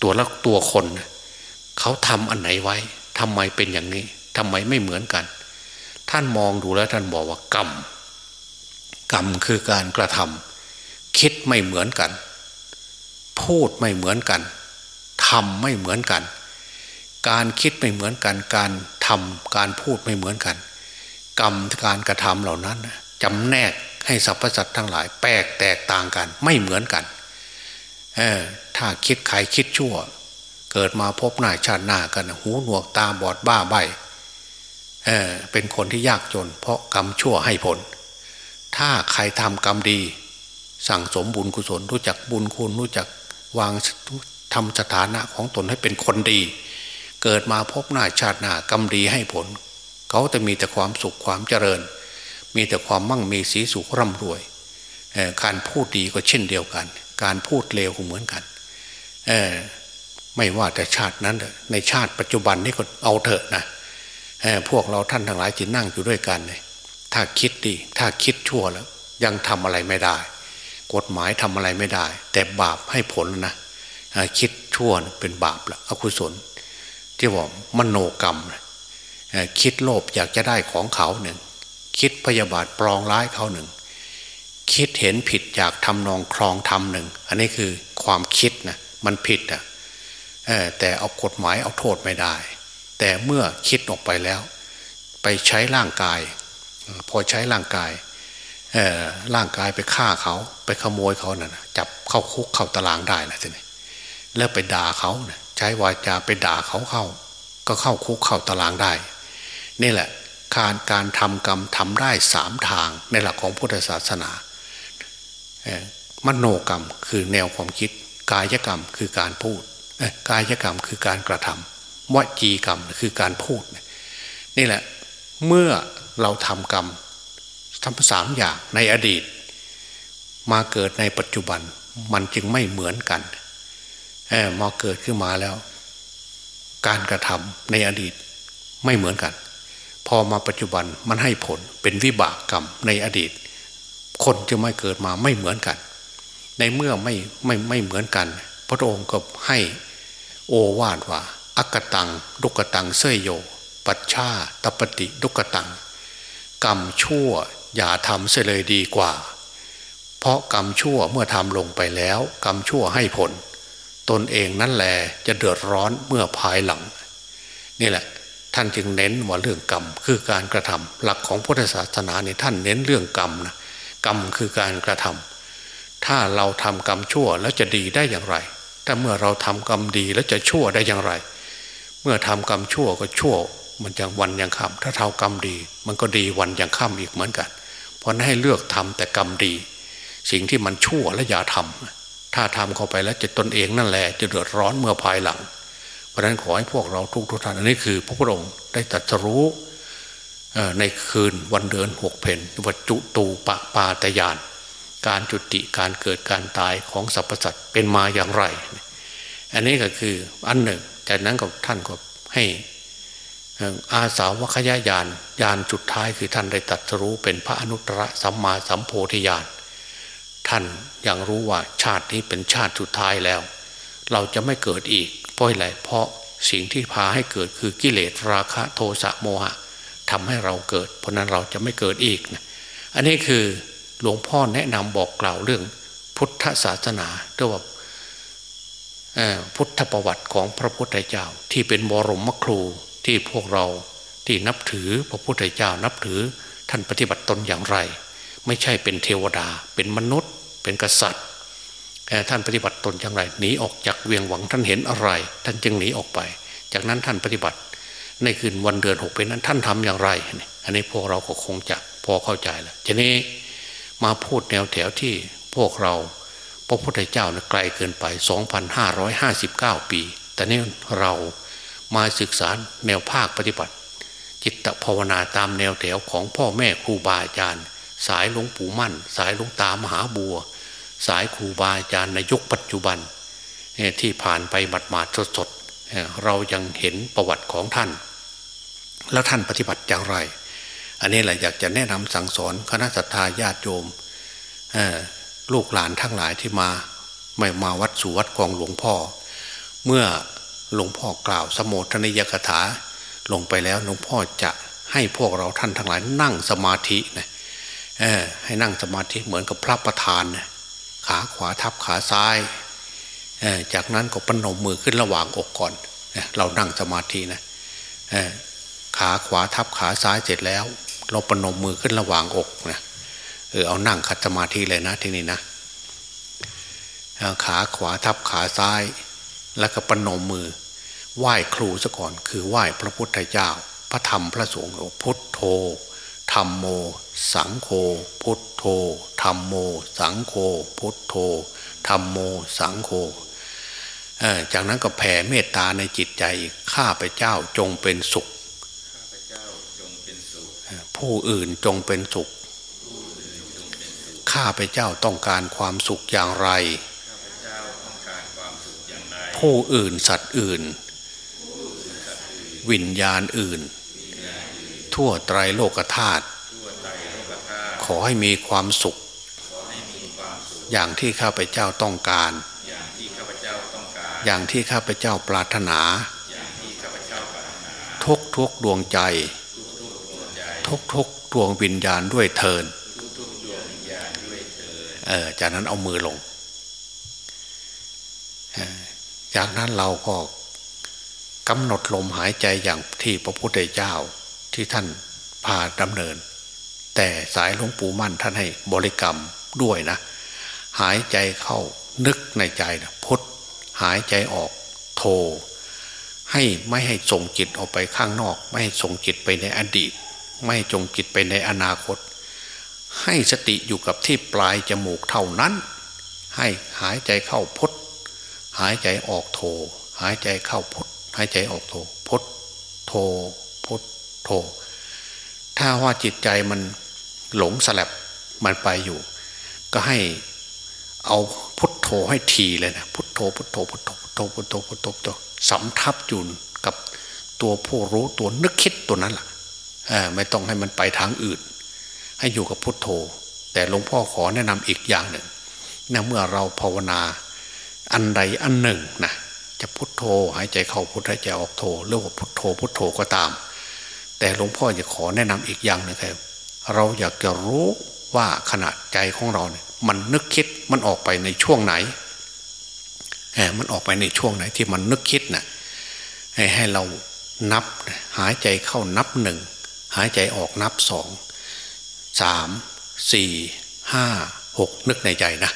ตัวละตัวคนเขาทำอันไหนไว้ ทำไมเป็นอย่างนี้ ทำไมไม่เหมือนกัน ท่านมองดูแล้วท่านบอกว่ากรรม กรรมคือการกระทำคิดไม่เหมือนกัน พูดไม่เหมือนกันทำไม่เหมือนกัน การคิดไม่เหมือนกัน การทำการพูดไม่เหมือนกัน กรรมการกระทำเหล่านั้น จำแนกให้สรรพสัตว์ทั้งหลายแปลกแตกต่างกัน ไม่เหมือนกันเออถ้าคิดใครคิดชั่ว เกิดมาพบหน้าชาติหน้ากัน หูหนวกตาบอดบ้าใบเออเป็นคนที่ยากจน เพราะกรรมชั่วให้ผล ถ้าใครทำกรรมดี สั่งสมบุญกุศลรู้จักบุญคุณรู้จักวางทำสถานะของตนให้เป็นคนดี เกิดมาพบหน้าชาติหน้ากรรมดีให้ผล เขาจะมีแต่ความสุขความเจริญ มีแต่ความมั่งมีสีสุขร่ำรวย การพูดดีก็เช่นเดียวกัน การพูดเลวก็เหมือนกัน ไม่ว่าแต่ชาตินั้น ในชาติปัจจุบันนี่ก็เอาเถอะนะพวกเราท่านทั้งหลายจินั่งอยู่ด้วยกันเนี่ยถ้าคิดดีถ้าคิดชั่วแล้ว ยังทำอะไรไม่ได้ กฎหมายทำอะไรไม่ได้ แต่บาปให้ผลนะคิดชั่วเป็นบาปละอกุศล ที่ว่ามโนกรรม คิดโลภอยากจะได้ของเขาหนึ่ง คิดพยาบาทปรองร้ายเขาหนึ่ง คิดเห็นผิดอยากทำนองครองทำหนึ่ง อันนี้คือความคิดนะมันผิดอะแต่เอากฎหมายเอาโทษไม่ได้ แต่เมื่อคิดออกไปแล้ว ไปใช้ร่างกาย พอใช้ร่างกายร่างกายไปฆ่าเขาไปขโมยเขานะ่ะจับเข้าคุกเข้าตารางได้นะทีนี้แล้วไปด่าเขานะใช้วาจาไปด่าเขาเข้า ก็เข้าคุกเข้าตารางได้ นี่แหละ การการทำกรรมทำได้สามทางในหลักของพุทธศาสนามโนกรรมคือแนวความคิด กายกรรมคือการพูดกายกรรมคือการกระทำวจีกรรมคือการพูด นี่แหละเมื่อเราทำกรรมทำสามอย่างในอดีต มาเกิดในปัจจุบันมันจึงไม่เหมือนกันอมาเกิดขึ้นมาแล้ว การกระทำในอดีตไม่เหมือนกัน พอมาปัจจุบันมันให้ผลเป็นวิบากกรรมในอดีต คนจะไม่เกิดมาไม่เหมือนกัน ในเมื่อไม่ไม่ไม่เหมือนกัน พระองค์ก็ให้โอวาทว่า อักตังดุกตังเสยโย ปัจชาตปฏิดุกตัง กรรมชั่วอย่าทำเสียเลยดีกว่า เพราะกรรมชั่วเมื่อทำลงไปแล้ว กรรมชั่วให้ผล ตนเองนั่นแหละจะเดือดร้อนเมื่อภายหลัง นี่แหละ ท่านจึงเน้นว่าเรื่องกรรม คือการกระทำหลักของพุทธศาสนาเนี่ยท่านเน้นเรื่องกรรมนะกรรมคือการกระทำถ้าเราทำกรรมชั่วแล้วจะดีได้อย่างไรแต่เมื่อเราทำกรรมดีแล้วจะชั่วได้อย่างไร เมื่อทำกรรมชั่วก็ชั่ว มันจะวันยังค่ำถ้าเท่ากรรมดี มันก็ดีวันยังค่ำอีกเหมือนกัน เพราะนั้นให้เลือกทำแต่กรรมดี สิ่งที่มันชั่วและอย่าทำถ้าทำเข้าไปแล้วจะตนเองนั่นแหละจะเดือดร้อนเมื่อภายหลัง เพราะนั้นขอให้พวกเราทุกทุกท่านอันนี้คือ พระพุทธองค์ได้ตรัสรู้ในคืนวันเดือนหกเพนวัจุตูปะปาตยาน การจุติการเกิดการตายของสรรพสัตว์เป็นมาอย่างไร อันนี้ก็คืออันหนึ่ง จากนั้นก็ท่านก็ให้อาสาวคยายานยานจุดท้ายคือท่านได้ตัดรู้เป็นพระอนุตตรสัมมาสัมโพธิญาณท่านยังรู้ว่าชาตินี้เป็นชาติสุดท้ายแล้ว เราจะไม่เกิดอีก เพราะอะไรเพราะสิ่งที่พาให้เกิดคือกิเลสราคะโทสะโมหะทำให้เราเกิด เพราะนั้นเราจะไม่เกิดอีกนะอันนี้คือหลวงพ่อแนะนำบอกกล่าวเรื่องพุทธศาสนาด้วยว่าพุทธประวัติของพระพุทธเจ้า ที่เป็นบรมครูที่พวกเราที่นับถือพระพุทธเจ้านับถือท่านปฏิบัติตนอย่างไร ไม่ใช่เป็นเทวดา เป็นมนุษย์ เป็นกษัตริย์ ท่านปฏิบัติตนอย่างไรหนีออกจากเวียงหวังท่านเห็นอะไร ท่านจึงหนีออกไป จากนั้นท่านปฏิบัติ ในคืนวันเดือนหกเป็นนั้นท่านทำอย่างไร อันนี้พวกเราก็คงจะพอเข้าใจแล้วทีนี้มาพูดแนวแถวที่พวกเราพระพุทธเจ้านะไกลเกินไป 2,559 ปี แต่นี่เรามาศึกษาแนวภาคปฏิบัติ จิตภาวนาตามแนวแถวของพ่อแม่ครูบาอาจารย์ สายหลวงปู่มั่น สายหลวงตามหาบัว สายครูบาอาจารย์ในยุคปัจจุบันที่ผ่านไปหมาดหมาดสดๆเรายังเห็นประวัติของท่าน แล้วท่านปฏิบัติอย่างไร อันนี้แหละอยากจะแนะนำสั่งสอนคณะสัตยาญาติโยมลูกหลานทั้งหลายที่มาไม่มาวัดสุวัดของหลวงพ่อ เมื่อหลวงพ่อกล่าวสมโภชนิยกถาลงไปแล้วหลวงพ่อจะให้พวกเราท่านทั้งหลายนั่งสมาธินะให้นั่งสมาธิเหมือนกับพระประธานนะ ขาขวาทับขาซ้าย จากนั้นก็ปนมมือขึ้นระหว่างอกก่อน เรานั่งสมาธินะขาขวาทับขาซ้ายเสร็จแล้ว เราปนมมือขึ้นระหว่างอกนะเออเอานั่งคัดสมาธิเลยนะที่นี่นะขาขวาทับขาซ้าย แล้วก็ปนมมือ ไหว้ครูซะก่อน คือไหว้พระพุทธเจ้า พระธรรมพระสงฆ์พุทโธธรรมโม สังโฆพุทโธธรรมโม สังโฆพุทโธธรรมโม สังโฆจากนั้นก็แผ่เมตตาในจิตใจข้าพเจ้าจงเป็นสุข ผู้อื่นจงเป็นสุข ข้าพเจ้าต้องการความสุขอย่างไร ผู้อื่นสัตว์อื่น วิญญาณอื่น ทั่วไตรโลกธาตุ ขอให้มีความสุข อย่างที่ข้าพเจ้าต้องการ อย่างที่ข้าพเจ้าปรารถนา ทุกทุกดวงใจ ทุกทุกดวงวิญญาณด้วยเทินเออจากนั้นเอามือลง จากนั้นเราก็กำหนดลมหายใจอย่างที่พระพุทธเจ้าที่ท่านพาดำเนิน แต่สายหลวงปู่มั่นท่านให้บริกรรมด้วยนะ หายใจเข้านึกในใจนะพุทหายใจออกโท ให้ไม่ให้ส่งจิตออกไปข้างนอก ไม่ให้ส่งจิตไปในอดีต ไม่ให้จงจิตไปในอนาคต ให้สติอยู่กับที่ปลายจมูกเท่านั้น ให้หายใจเข้าพุทหายใจออกโท หายใจเข้าพุทหายใจออกโทพุทโทพุทโทถ้าว่าจิตใจมัน หลงสลับมันไปอยู่ ก็ให้เอาพุทโธให้ทีเลยนะพุทโธพุทโธพุทโธพุทโธพุทโธพุทโธพุทโธสำทับอยู่กับตัวผู้รู้ตัวนึกคิดตัวนั้นแหละไม่ต้องให้มันไปทางอื่น ให้อยู่กับพุทโธ แต่หลวงพ่อขอแนะนำอีกอย่างหนึ่งนะเมื่อเราภาวนาอันใดอันหนึ่งนะจะพุทโธหายใจเข้าพุทหายใจออกโธหรือว่าพุทโธพุทโธก็ตาม แต่หลวงพ่อจะขอแนะนำอีกอย่างหนึ่งครับ เราอยากจะรู้ว่าขณะใจของเราเนี่ยมันนึกคิดมันออกไปในช่วงไหนแหมมันออกไปในช่วงไหนที่มันนึกคิดนะ่ะให้ให้เรานับหายใจเข้านับหนึ่งหายใจออกนับสองสามสี่ห้าหกนึกในใจนะ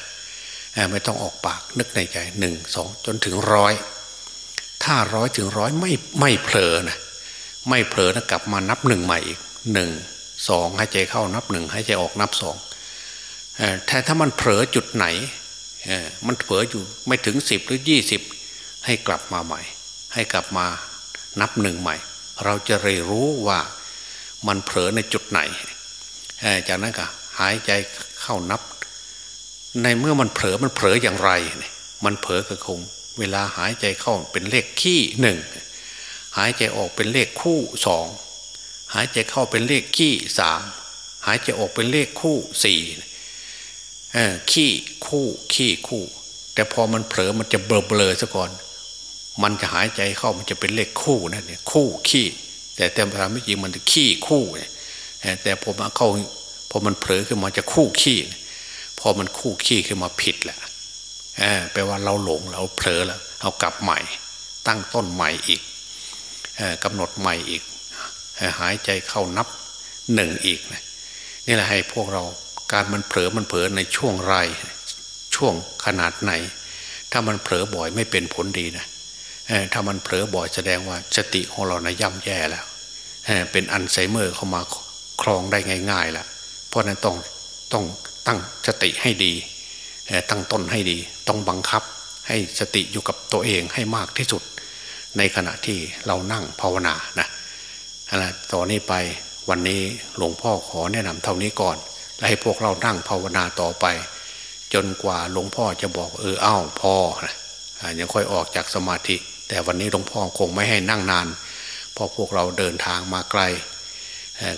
ไม่ต้องออกปากนึกในใจหนึ่งสองจนถึงร้อยถ้าร้อยถึงร้อยไม่ไม่เผลอนะไม่เผลอนะกลับมานับหนึ่งใหม่อีกหนึ่ง สองหายใจเข้านับหนึ่งหายใจออกนับสองแต่ถ้ามันเผลอจุดไหนมันเผลออยู่ไม่ถึงสิบหรือยี่สิบให้กลับมาใหม่ ให้กลับมานับหนึ่งใหม่ เราจะเรียนรู้ว่ามันเผลอในจุดไหน จากนั้นก็หายใจเข้านับ ในเมื่อมันเผลอมันเผลออย่างไร มันเผลอก็คง เวลาหายใจเข้าเป็นเลขขี้หนึ่งหายใจออกเป็นเลขคู่สอง หายใจเข้าเป็นเลขขี้สามหายใจออกเป็นเลขคู่สี่ขี้คู่ขี้คู่ แต่พอมันเผลอมันจะเบลอเบลอซะก่อน มันจะหายใจเข้ามันจะเป็นเลขคู่นั่นเนี่ยคู่ขี้แต่แต่ตามไม่จริงมันจะขี้คู่เนี่ยแต่พอมาเข้าพอมันเผลอขึ้นมาจะคู่ขี้พอมันคู่ขี้ขึ้นมาผิดแหละแปลว่าเราหลงเราเผลอแล้วเอากลับใหม่ ตั้งต้นใหม่อีกกำหนดใหม่อีก หายใจเข้านับหนึ่งอีกนี่แหละให้พวกเราการมันเผลอมันเผลอในช่วงไรช่วงขนาดไหน ถ้ามันเผลอบ่อยไม่เป็นผลดีนะถ้ามันเผลอบ่อยแสดงว่าสติของเรานะย่ำแย่แล้วเป็นอัลไซเมอร์เข้ามาคลองได้ง่ายๆล้วเพราะนั้นต้องต้องตั้งสติให้ดีตั้งต้นให้ดี ต้องบังคับให้สติอยู่กับตัวเองให้มากที่สุด ในขณะที่เรานั่งภาวนานะ นะต่อนนี้ไปวันนี้หลวงพ่อขอแนะนำเท่านี้ก่อน และให้พวกเรานั่งภาวนาต่อไป จนกว่าหลวงพ่อจะบอกเออเอ้าพอยังค่อยออกจากสมาธิ แต่วันนี้หลวงพ่อคงไม่ให้นั่งนานเพราะพวกเราเดินทางมาไกล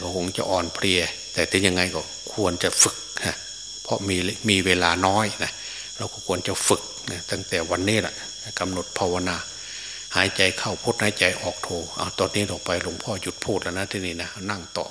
ก็คงจะอ่อนเพลีย แต่ถึงยังไงก็ควรจะฝึกนะเพราะมีมีเวลาน้อยนะเราก็ควรจะฝึกนะตั้งแต่วันนี้แหละกำหนดภาวนา หายใจเข้าพุทหายใจออกโทเอาตอนนี้ออกไปหลวงพ่อหยุดพูดแล้วนะที่นี่นะนั่งต่อ